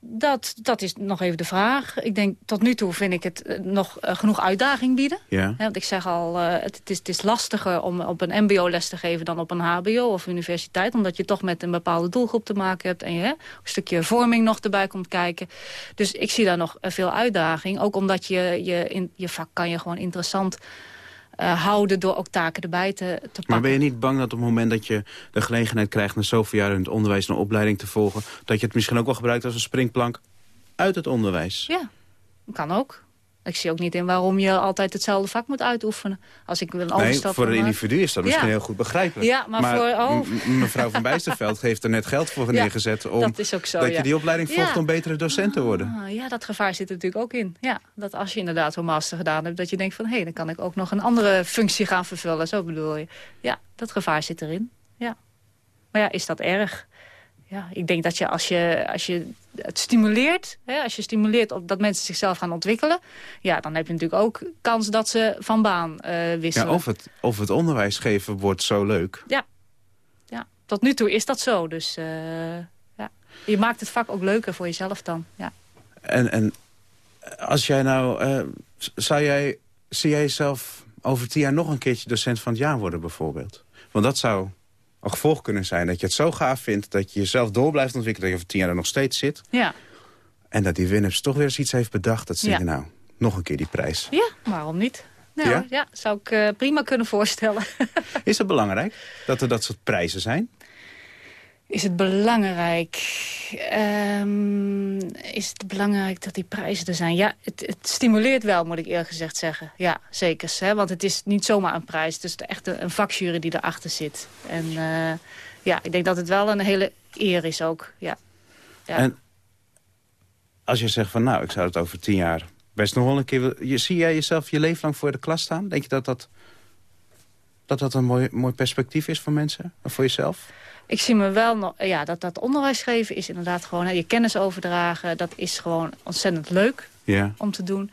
[SPEAKER 8] dat, dat is nog even de vraag. Ik denk, tot nu toe vind ik het eh, nog eh, genoeg uitdaging bieden.
[SPEAKER 7] Ja.
[SPEAKER 8] Want ik zeg al, eh, het, het, is, het is lastiger om op een mbo les te geven dan op een hbo of universiteit. Omdat je toch met een bepaalde doelgroep te maken hebt. En je hè, een stukje vorming nog erbij komt kijken. Dus ik zie daar nog veel uitdaging. Ook omdat je je, in, je vak kan je gewoon interessant eh, houden door ook taken erbij te, te pakken.
[SPEAKER 7] Maar ben je niet bang dat op het moment dat je de gelegenheid krijgt... na zoveel jaar in het onderwijs een opleiding te volgen... dat je het misschien ook wel gebruikt als een springplank uit het onderwijs?
[SPEAKER 8] Ja, kan ook. Ik zie ook niet in waarom je altijd hetzelfde vak moet uitoefenen. Als ik een
[SPEAKER 7] Nee, voor een individu is dat misschien heel goed begrijpelijk.
[SPEAKER 8] Ja, maar voor- oh.
[SPEAKER 7] mevrouw van Bijsterveld heeft er net geld voor
[SPEAKER 8] Ja,
[SPEAKER 7] neergezet... om
[SPEAKER 8] dat is ook zo,
[SPEAKER 7] dat
[SPEAKER 8] ja.
[SPEAKER 7] je die opleiding volgt om betere docent te worden.
[SPEAKER 8] Ah, ja, dat gevaar zit er natuurlijk ook in. Ja, dat als je inderdaad zo'n master gedaan hebt... dat je denkt van, hé, dan kan ik ook nog een andere functie gaan vervullen. Zo bedoel je. Ja, dat gevaar zit erin. Ja. Maar ja, is dat erg? Ja, ik denk dat je als je, als je het stimuleert... Hè, als je stimuleert op dat mensen zichzelf gaan ontwikkelen... ja, dan heb je natuurlijk ook kans dat ze van baan
[SPEAKER 7] Ja,
[SPEAKER 8] wisselen.
[SPEAKER 7] of, het, of het onderwijs geven wordt zo leuk.
[SPEAKER 8] Ja. ja, tot nu toe is dat zo. Dus eh, ja. je maakt het vak ook leuker voor jezelf dan. Ja.
[SPEAKER 7] En, en als jij nou... eh, zou jij, zie jij jezelf over tien jaar nog een keertje docent van het jaar worden bijvoorbeeld? Want dat zou een gevolg kunnen zijn dat je het zo gaaf vindt... dat je jezelf door blijft ontwikkelen, dat je over tien jaar er nog steeds zit...
[SPEAKER 8] Ja.
[SPEAKER 7] en dat die Winnips toch weer eens iets heeft bedacht. Dat ze
[SPEAKER 8] Ja.
[SPEAKER 7] zeggen, nou, nog een keer die prijs.
[SPEAKER 8] ja, waarom niet? Nou,
[SPEAKER 7] Ja?
[SPEAKER 8] ja? zou ik eh, prima kunnen voorstellen.
[SPEAKER 7] Is het belangrijk dat er dat soort prijzen zijn?
[SPEAKER 8] Is het belangrijk? Ehm, is het belangrijk dat die prijzen er zijn? Ja, het, stimuleert wel, moet ik eerlijk gezegd zeggen. Ja, zeker. Hè? Want het is niet zomaar een prijs. Het is echt een, vakjury die erachter zit. En eh, ja, ik denk dat het wel een hele eer is ook. Ja. ja.
[SPEAKER 7] En als je zegt van, nou, ik zou het over tien jaar best nog wel een keer... Je, zie jij jezelf je leven lang voor de klas staan? Denk je dat dat, dat, dat een mooi, mooi perspectief is voor mensen? Of voor jezelf?
[SPEAKER 8] Ik zie me wel nog, ja, dat dat onderwijs geven is inderdaad gewoon, hè, je kennis overdragen, dat is gewoon ontzettend leuk
[SPEAKER 7] Ja.
[SPEAKER 8] om te doen.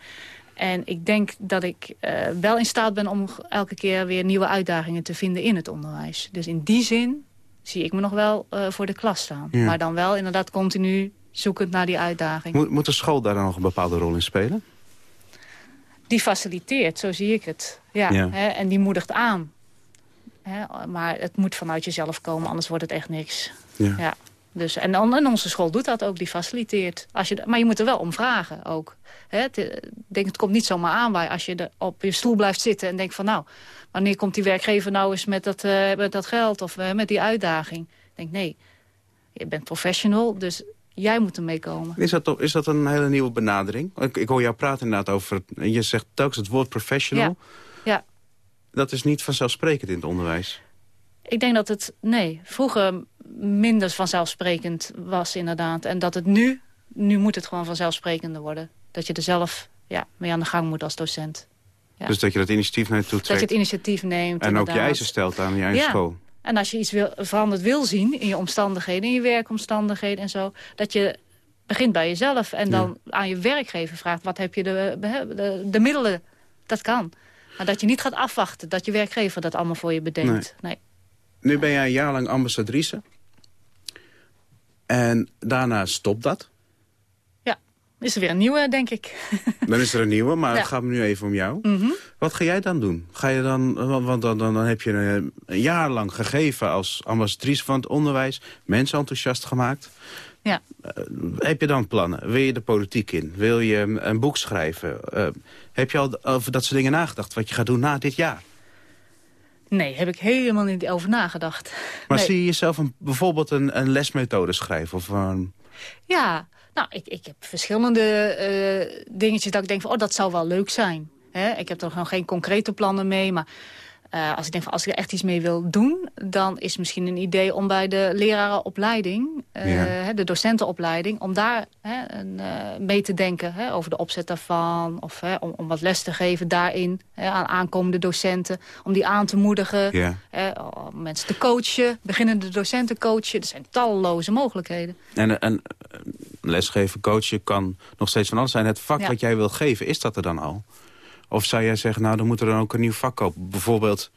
[SPEAKER 8] En ik denk dat ik eh, wel in staat ben om elke keer weer nieuwe uitdagingen te vinden in het onderwijs. Dus in die zin zie ik me nog wel eh, voor de klas staan.
[SPEAKER 7] Ja.
[SPEAKER 8] Maar dan wel inderdaad continu zoekend naar die uitdaging.
[SPEAKER 7] Moet, moet de school daar dan nog een bepaalde rol in spelen?
[SPEAKER 8] Die faciliteert, zo zie ik het. Ja,
[SPEAKER 7] Ja.
[SPEAKER 8] Hè, en die moedigt aan. Hè, maar het moet vanuit jezelf komen, anders wordt het echt niks.
[SPEAKER 7] Ja.
[SPEAKER 8] Ja. Dus, en, dan- en onze school doet dat ook, die faciliteert. Als je, maar je moet er wel om vragen ook. Hè, het, eh, denk, het komt niet zomaar aan waar als je er op je stoel blijft zitten en denkt van nou, wanneer komt die werkgever nou eens met dat, eh, met dat geld of eh, met die uitdaging? Ik denk nee, je bent professional, dus jij moet ermee komen.
[SPEAKER 7] Is dat, is dat een hele nieuwe benadering? Ik, ik hoor jou praten inderdaad over... Je zegt telkens het woord professional.
[SPEAKER 8] Ja.
[SPEAKER 7] Dat is niet vanzelfsprekend in het onderwijs.
[SPEAKER 8] Ik denk dat het, nee, vroeger minder vanzelfsprekend was inderdaad. En dat het nu, nu moet het gewoon vanzelfsprekender worden. Dat je er zelf ja, mee aan de gang moet als docent. Ja.
[SPEAKER 7] Dus dat je dat initiatief je toe
[SPEAKER 8] dat je het
[SPEAKER 7] trekt.
[SPEAKER 8] initiatief neemt.
[SPEAKER 7] En ook je eisen stelt aan je eigen
[SPEAKER 8] Ja.
[SPEAKER 7] school.
[SPEAKER 8] En als je iets wil, veranderd wil zien in je omstandigheden, in je werkomstandigheden en zo, dat je begint bij jezelf en dan aan je werkgever vraagt, wat heb je de, de, de middelen? Dat kan. Maar dat je niet gaat afwachten dat je werkgever dat allemaal voor je bedenkt. Nee.
[SPEAKER 7] Nu ben jij een jaar lang ambassadrice. En daarna stopt dat.
[SPEAKER 8] Ja, is er weer een nieuwe, denk ik.
[SPEAKER 7] Dan is er een nieuwe, maar
[SPEAKER 8] Ja.
[SPEAKER 7] het gaat me nu even om jou.
[SPEAKER 8] Mhm.
[SPEAKER 7] Wat ga jij dan doen? Ga je dan, want want dan, dan, dan heb je een, een jaar lang gegeven als ambassadrice van het onderwijs. Mensen enthousiast gemaakt.
[SPEAKER 8] Ja.
[SPEAKER 7] Eh, heb je dan plannen? Wil je de politiek in? Wil je een, boek schrijven? Eh, heb je al over dat soort dingen nagedacht? Wat je gaat doen na dit jaar?
[SPEAKER 8] Nee, heb ik helemaal niet over nagedacht.
[SPEAKER 7] Maar
[SPEAKER 8] Nee.
[SPEAKER 7] zie je jezelf een, bijvoorbeeld een, een lesmethode schrijven? Of een,
[SPEAKER 8] Ja, nou, ik, ik heb verschillende eh, dingetjes dat ik denk van, oh, dat zou wel leuk zijn. Ik heb er nog geen concrete plannen mee, maar eh, als ik denk van, als ik er echt iets mee wil doen, dan is misschien een idee om bij de lerarenopleiding, eh,
[SPEAKER 14] Ja.
[SPEAKER 8] de docentenopleiding, om daar hè, een, eh, mee te denken hè, over de opzet daarvan, of hè, om, om wat les te geven daarin hè, aan aankomende docenten, om die aan te moedigen,
[SPEAKER 7] Ja.
[SPEAKER 8] om mensen te coachen, beginnende docenten coachen. Er zijn talloze mogelijkheden.
[SPEAKER 7] en, en lesgeven, coachen kan nog steeds van alles zijn. Het vak
[SPEAKER 8] Ja.
[SPEAKER 7] wat jij wilt geven, is dat er dan al? Of zou jij zeggen, nou, dan moet er dan ook een nieuw vak komen? Bijvoorbeeld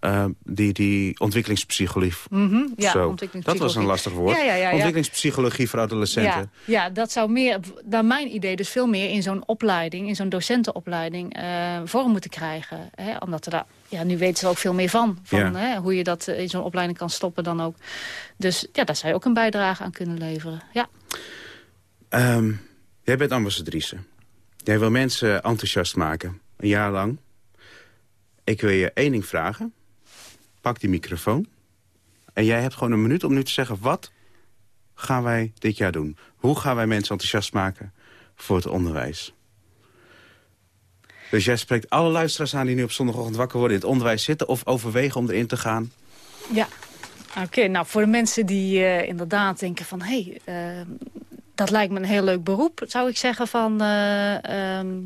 [SPEAKER 7] eh, die, die ontwikkelingspsychologie.
[SPEAKER 8] Mhm, ja,
[SPEAKER 7] Zo. Dat
[SPEAKER 8] ontwikkelingspsychologie.
[SPEAKER 7] was een lastig woord.
[SPEAKER 8] Ja, ja.
[SPEAKER 7] Ontwikkelingspsychologie voor adolescenten.
[SPEAKER 8] Ja, dat zou meer, naar mijn idee, dus veel meer in zo'n opleiding, in zo'n docentenopleiding, eh, vorm moeten krijgen. Hè? Omdat er daar, ja, nu weten ze er ook veel meer van, van hè, hoe je dat eh, in zo'n opleiding kan stoppen dan ook. Dus ja, daar zou je ook een bijdrage aan kunnen leveren. Ja.
[SPEAKER 7] Ehm, jij bent ambassadrice. Jij wil mensen enthousiast maken. Een jaar lang. Ik wil je één ding vragen. Pak die microfoon. En jij hebt gewoon een minuut om nu te zeggen... wat gaan wij dit jaar doen? Hoe gaan wij mensen enthousiast maken voor het onderwijs? Dus jij spreekt alle luisteraars aan die nu op zondagochtend wakker worden... in het onderwijs zitten of overwegen om erin te gaan.
[SPEAKER 8] Ja, oké. nou, voor de mensen die eh, inderdaad denken van... hé, hey, eh, dat lijkt me een heel leuk beroep, zou ik zeggen van... eh, ehm,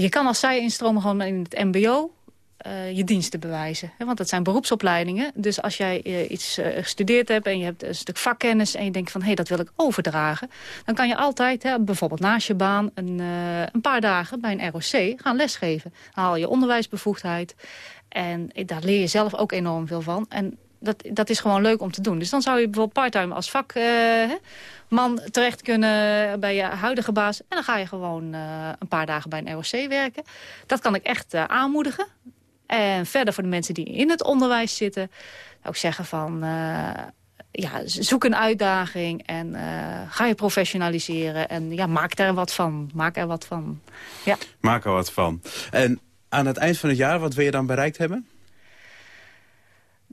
[SPEAKER 8] je kan als zij instromen gewoon in het mbo... eh, je diensten bewijzen. Want dat zijn beroepsopleidingen. Dus als jij eh, iets eh, gestudeerd hebt en je hebt een stuk vakkennis... en je denkt van, hé, hey, dat wil ik overdragen... dan kan je altijd, hè, bijvoorbeeld naast je baan... Een, een paar dagen bij een ROC gaan lesgeven. Dan haal je onderwijsbevoegdheid. En daar leer je zelf ook enorm veel van. En dat, dat is gewoon leuk om te doen. Dus dan zou je bijvoorbeeld parttime als vakman terecht kunnen bij je huidige baas. En dan ga je gewoon eh, een paar dagen bij een ROC werken. Dat kan ik echt eh, aanmoedigen. En verder voor de mensen die in het onderwijs zitten... ik zeggen van... eh, ja, zoek een uitdaging en ga je professionaliseren. En ja, maak er wat van. Maak er wat van. Ja.
[SPEAKER 7] Maak er wat van. En aan het eind van het jaar, wat wil je dan bereikt hebben?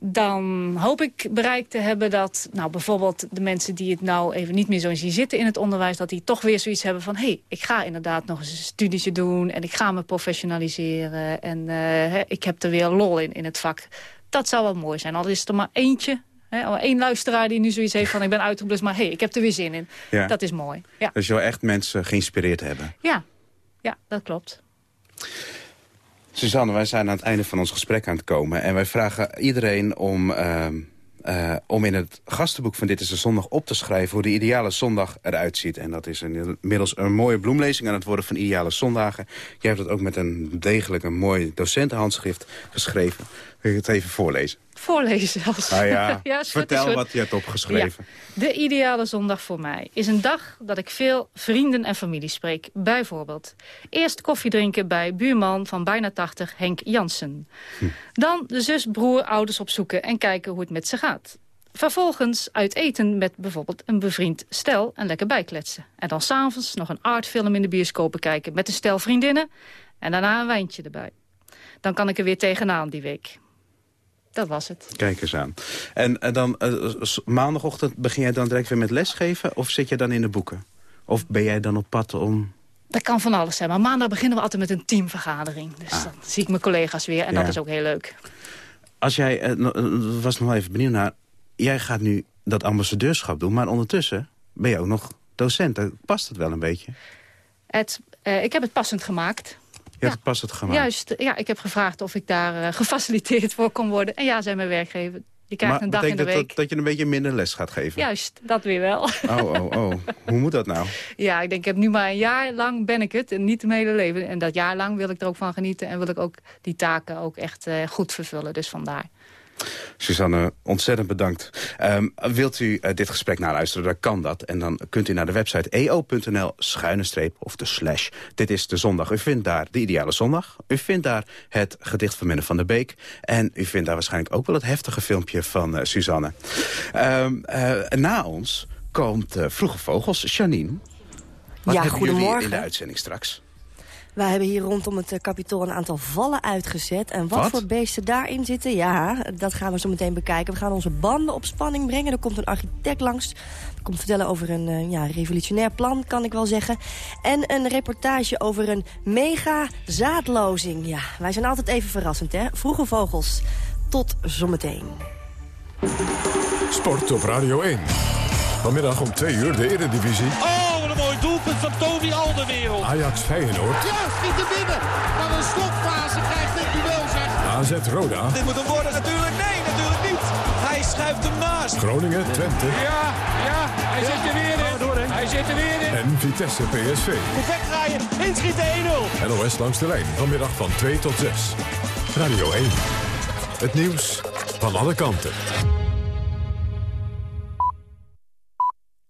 [SPEAKER 8] Dan hoop ik bereikt te hebben dat nou, bijvoorbeeld de mensen die het nou even niet meer zo zien zitten in het onderwijs, dat die toch weer zoiets hebben van, hé, hey, ik ga inderdaad nog eens een studietje doen en ik ga me professionaliseren en eh, hè, ik heb er weer lol in, in het vak. Dat zou wel mooi zijn, al is het er maar eentje, hè, al één luisteraar die nu zoiets heeft van, ik ben uitgeblust, maar hé, hey, ik heb er weer zin in.
[SPEAKER 7] Ja.
[SPEAKER 8] Dat is mooi. Ja.
[SPEAKER 7] Dus je wil echt mensen geïnspireerd hebben.
[SPEAKER 8] Ja. ja, dat klopt.
[SPEAKER 7] Suzanne, wij zijn aan het einde van ons gesprek aan het komen. En wij vragen iedereen om, ehm, eh, om in het gastenboek van Dit is de Zondag op te schrijven... hoe de ideale zondag eruit ziet. En dat is inmiddels een mooie bloemlezing aan het worden van ideale zondagen. Jij hebt het ook met een degelijk een mooi docentenhandschrift geschreven. Wil je het even voorlezen?
[SPEAKER 8] Voorlezen zelfs.
[SPEAKER 7] Nou ja, vertel wat je hebt opgeschreven.
[SPEAKER 8] Ja. De ideale zondag voor mij is een dag dat ik veel vrienden en familie spreek. Bijvoorbeeld eerst koffie drinken bij buurman van bijna 80 Henk Jansen. Dan de zus, broer, ouders opzoeken en kijken hoe het met ze gaat. Vervolgens uit eten met bijvoorbeeld een bevriend stel en lekker bijkletsen. En dan s'avonds nog een artfilm in de bioscoop bekijken met een stel vriendinnen. En daarna een wijntje erbij. Dan kan ik er weer tegenaan die week. Dat was het.
[SPEAKER 7] Kijk eens aan. En, eh, dan eh, maandagochtend begin jij dan direct weer met lesgeven... of zit je dan in de boeken? Of ben jij dan op pad om...
[SPEAKER 8] Dat kan van alles zijn. Maar maandag beginnen we altijd met een teamvergadering. Dus dan zie ik mijn collega's weer. En
[SPEAKER 7] Ja.
[SPEAKER 8] dat is ook heel leuk.
[SPEAKER 7] Als jij, eh, was nog wel even benieuwd naar... jij gaat nu dat ambassadeurschap doen, maar ondertussen ben je ook nog docent. Past het wel een beetje?
[SPEAKER 8] Het, ik heb het passend gemaakt.
[SPEAKER 7] Je hebt het pas het gemaakt.
[SPEAKER 8] Juist, ja, ik heb gevraagd of ik daar eh, gefaciliteerd voor kon worden. En ja, zei mijn werkgever. Je krijgt
[SPEAKER 7] maar
[SPEAKER 8] een dag in de week.
[SPEAKER 7] dat, dat je een beetje minder les gaat geven?
[SPEAKER 8] Juist, dat weer wel.
[SPEAKER 7] Oh, oh, oh. Hoe moet dat nou?
[SPEAKER 8] ja, ik denk, ik heb nu maar een jaar lang ben ik het. En niet mijn hele leven. En dat jaar lang wil ik er ook van genieten. En wil ik ook die taken ook echt eh, goed vervullen. Dus vandaar.
[SPEAKER 7] Suzanne, ontzettend bedankt. Ehm, wilt u eh, dit gesprek naluisteren, dan kan dat. En dan kunt u naar de website eo.nl schuine streep of de slash. Dit is de zondag. U vindt daar de ideale zondag. U vindt daar het gedicht van Minne van der Beek. En u vindt daar waarschijnlijk ook wel het heftige filmpje van eh, Suzanne. Ehm, eh, na ons komt Vroege Vogels. Janine, wat
[SPEAKER 14] Ja,
[SPEAKER 7] hebben jullie in de uitzending straks?
[SPEAKER 14] Wij hebben hier rondom het eh, kapitool een aantal vallen uitgezet. En wat,
[SPEAKER 7] Wat?
[SPEAKER 14] voor beesten daarin zitten, ja, dat gaan we zo meteen bekijken. We gaan onze banden op spanning brengen. Er komt een architect langs. Die komt vertellen over een eh, ja, revolutionair plan, kan ik wel zeggen. En een reportage over een mega zaadlozing. Ja, wij zijn altijd even verrassend, hè. Vroege vogels. Tot zometeen.
[SPEAKER 2] Sport op Radio 1. Vanmiddag om 2 uur de Eredivisie.
[SPEAKER 18] Oh, mooi doelpunt van Toby Alderwereld.
[SPEAKER 2] Ajax Feyenoord.
[SPEAKER 18] Ja, schiet er binnen. Maar een slotfase krijgt dit duel, zeg.
[SPEAKER 2] AZ Roda.
[SPEAKER 18] Dit moet hem worden natuurlijk. Nee, natuurlijk niet. Hij schuift hem naast.
[SPEAKER 2] Groningen Twente.
[SPEAKER 18] Ja, ja, hij zit er weer in. Hij zit er weer in.
[SPEAKER 2] En Vitesse PSV.
[SPEAKER 18] Perfect draaien, inschieten 1-0.
[SPEAKER 2] NOS langs de lijn. Vanmiddag van 2 tot 6. Radio 1. Het nieuws van alle kanten.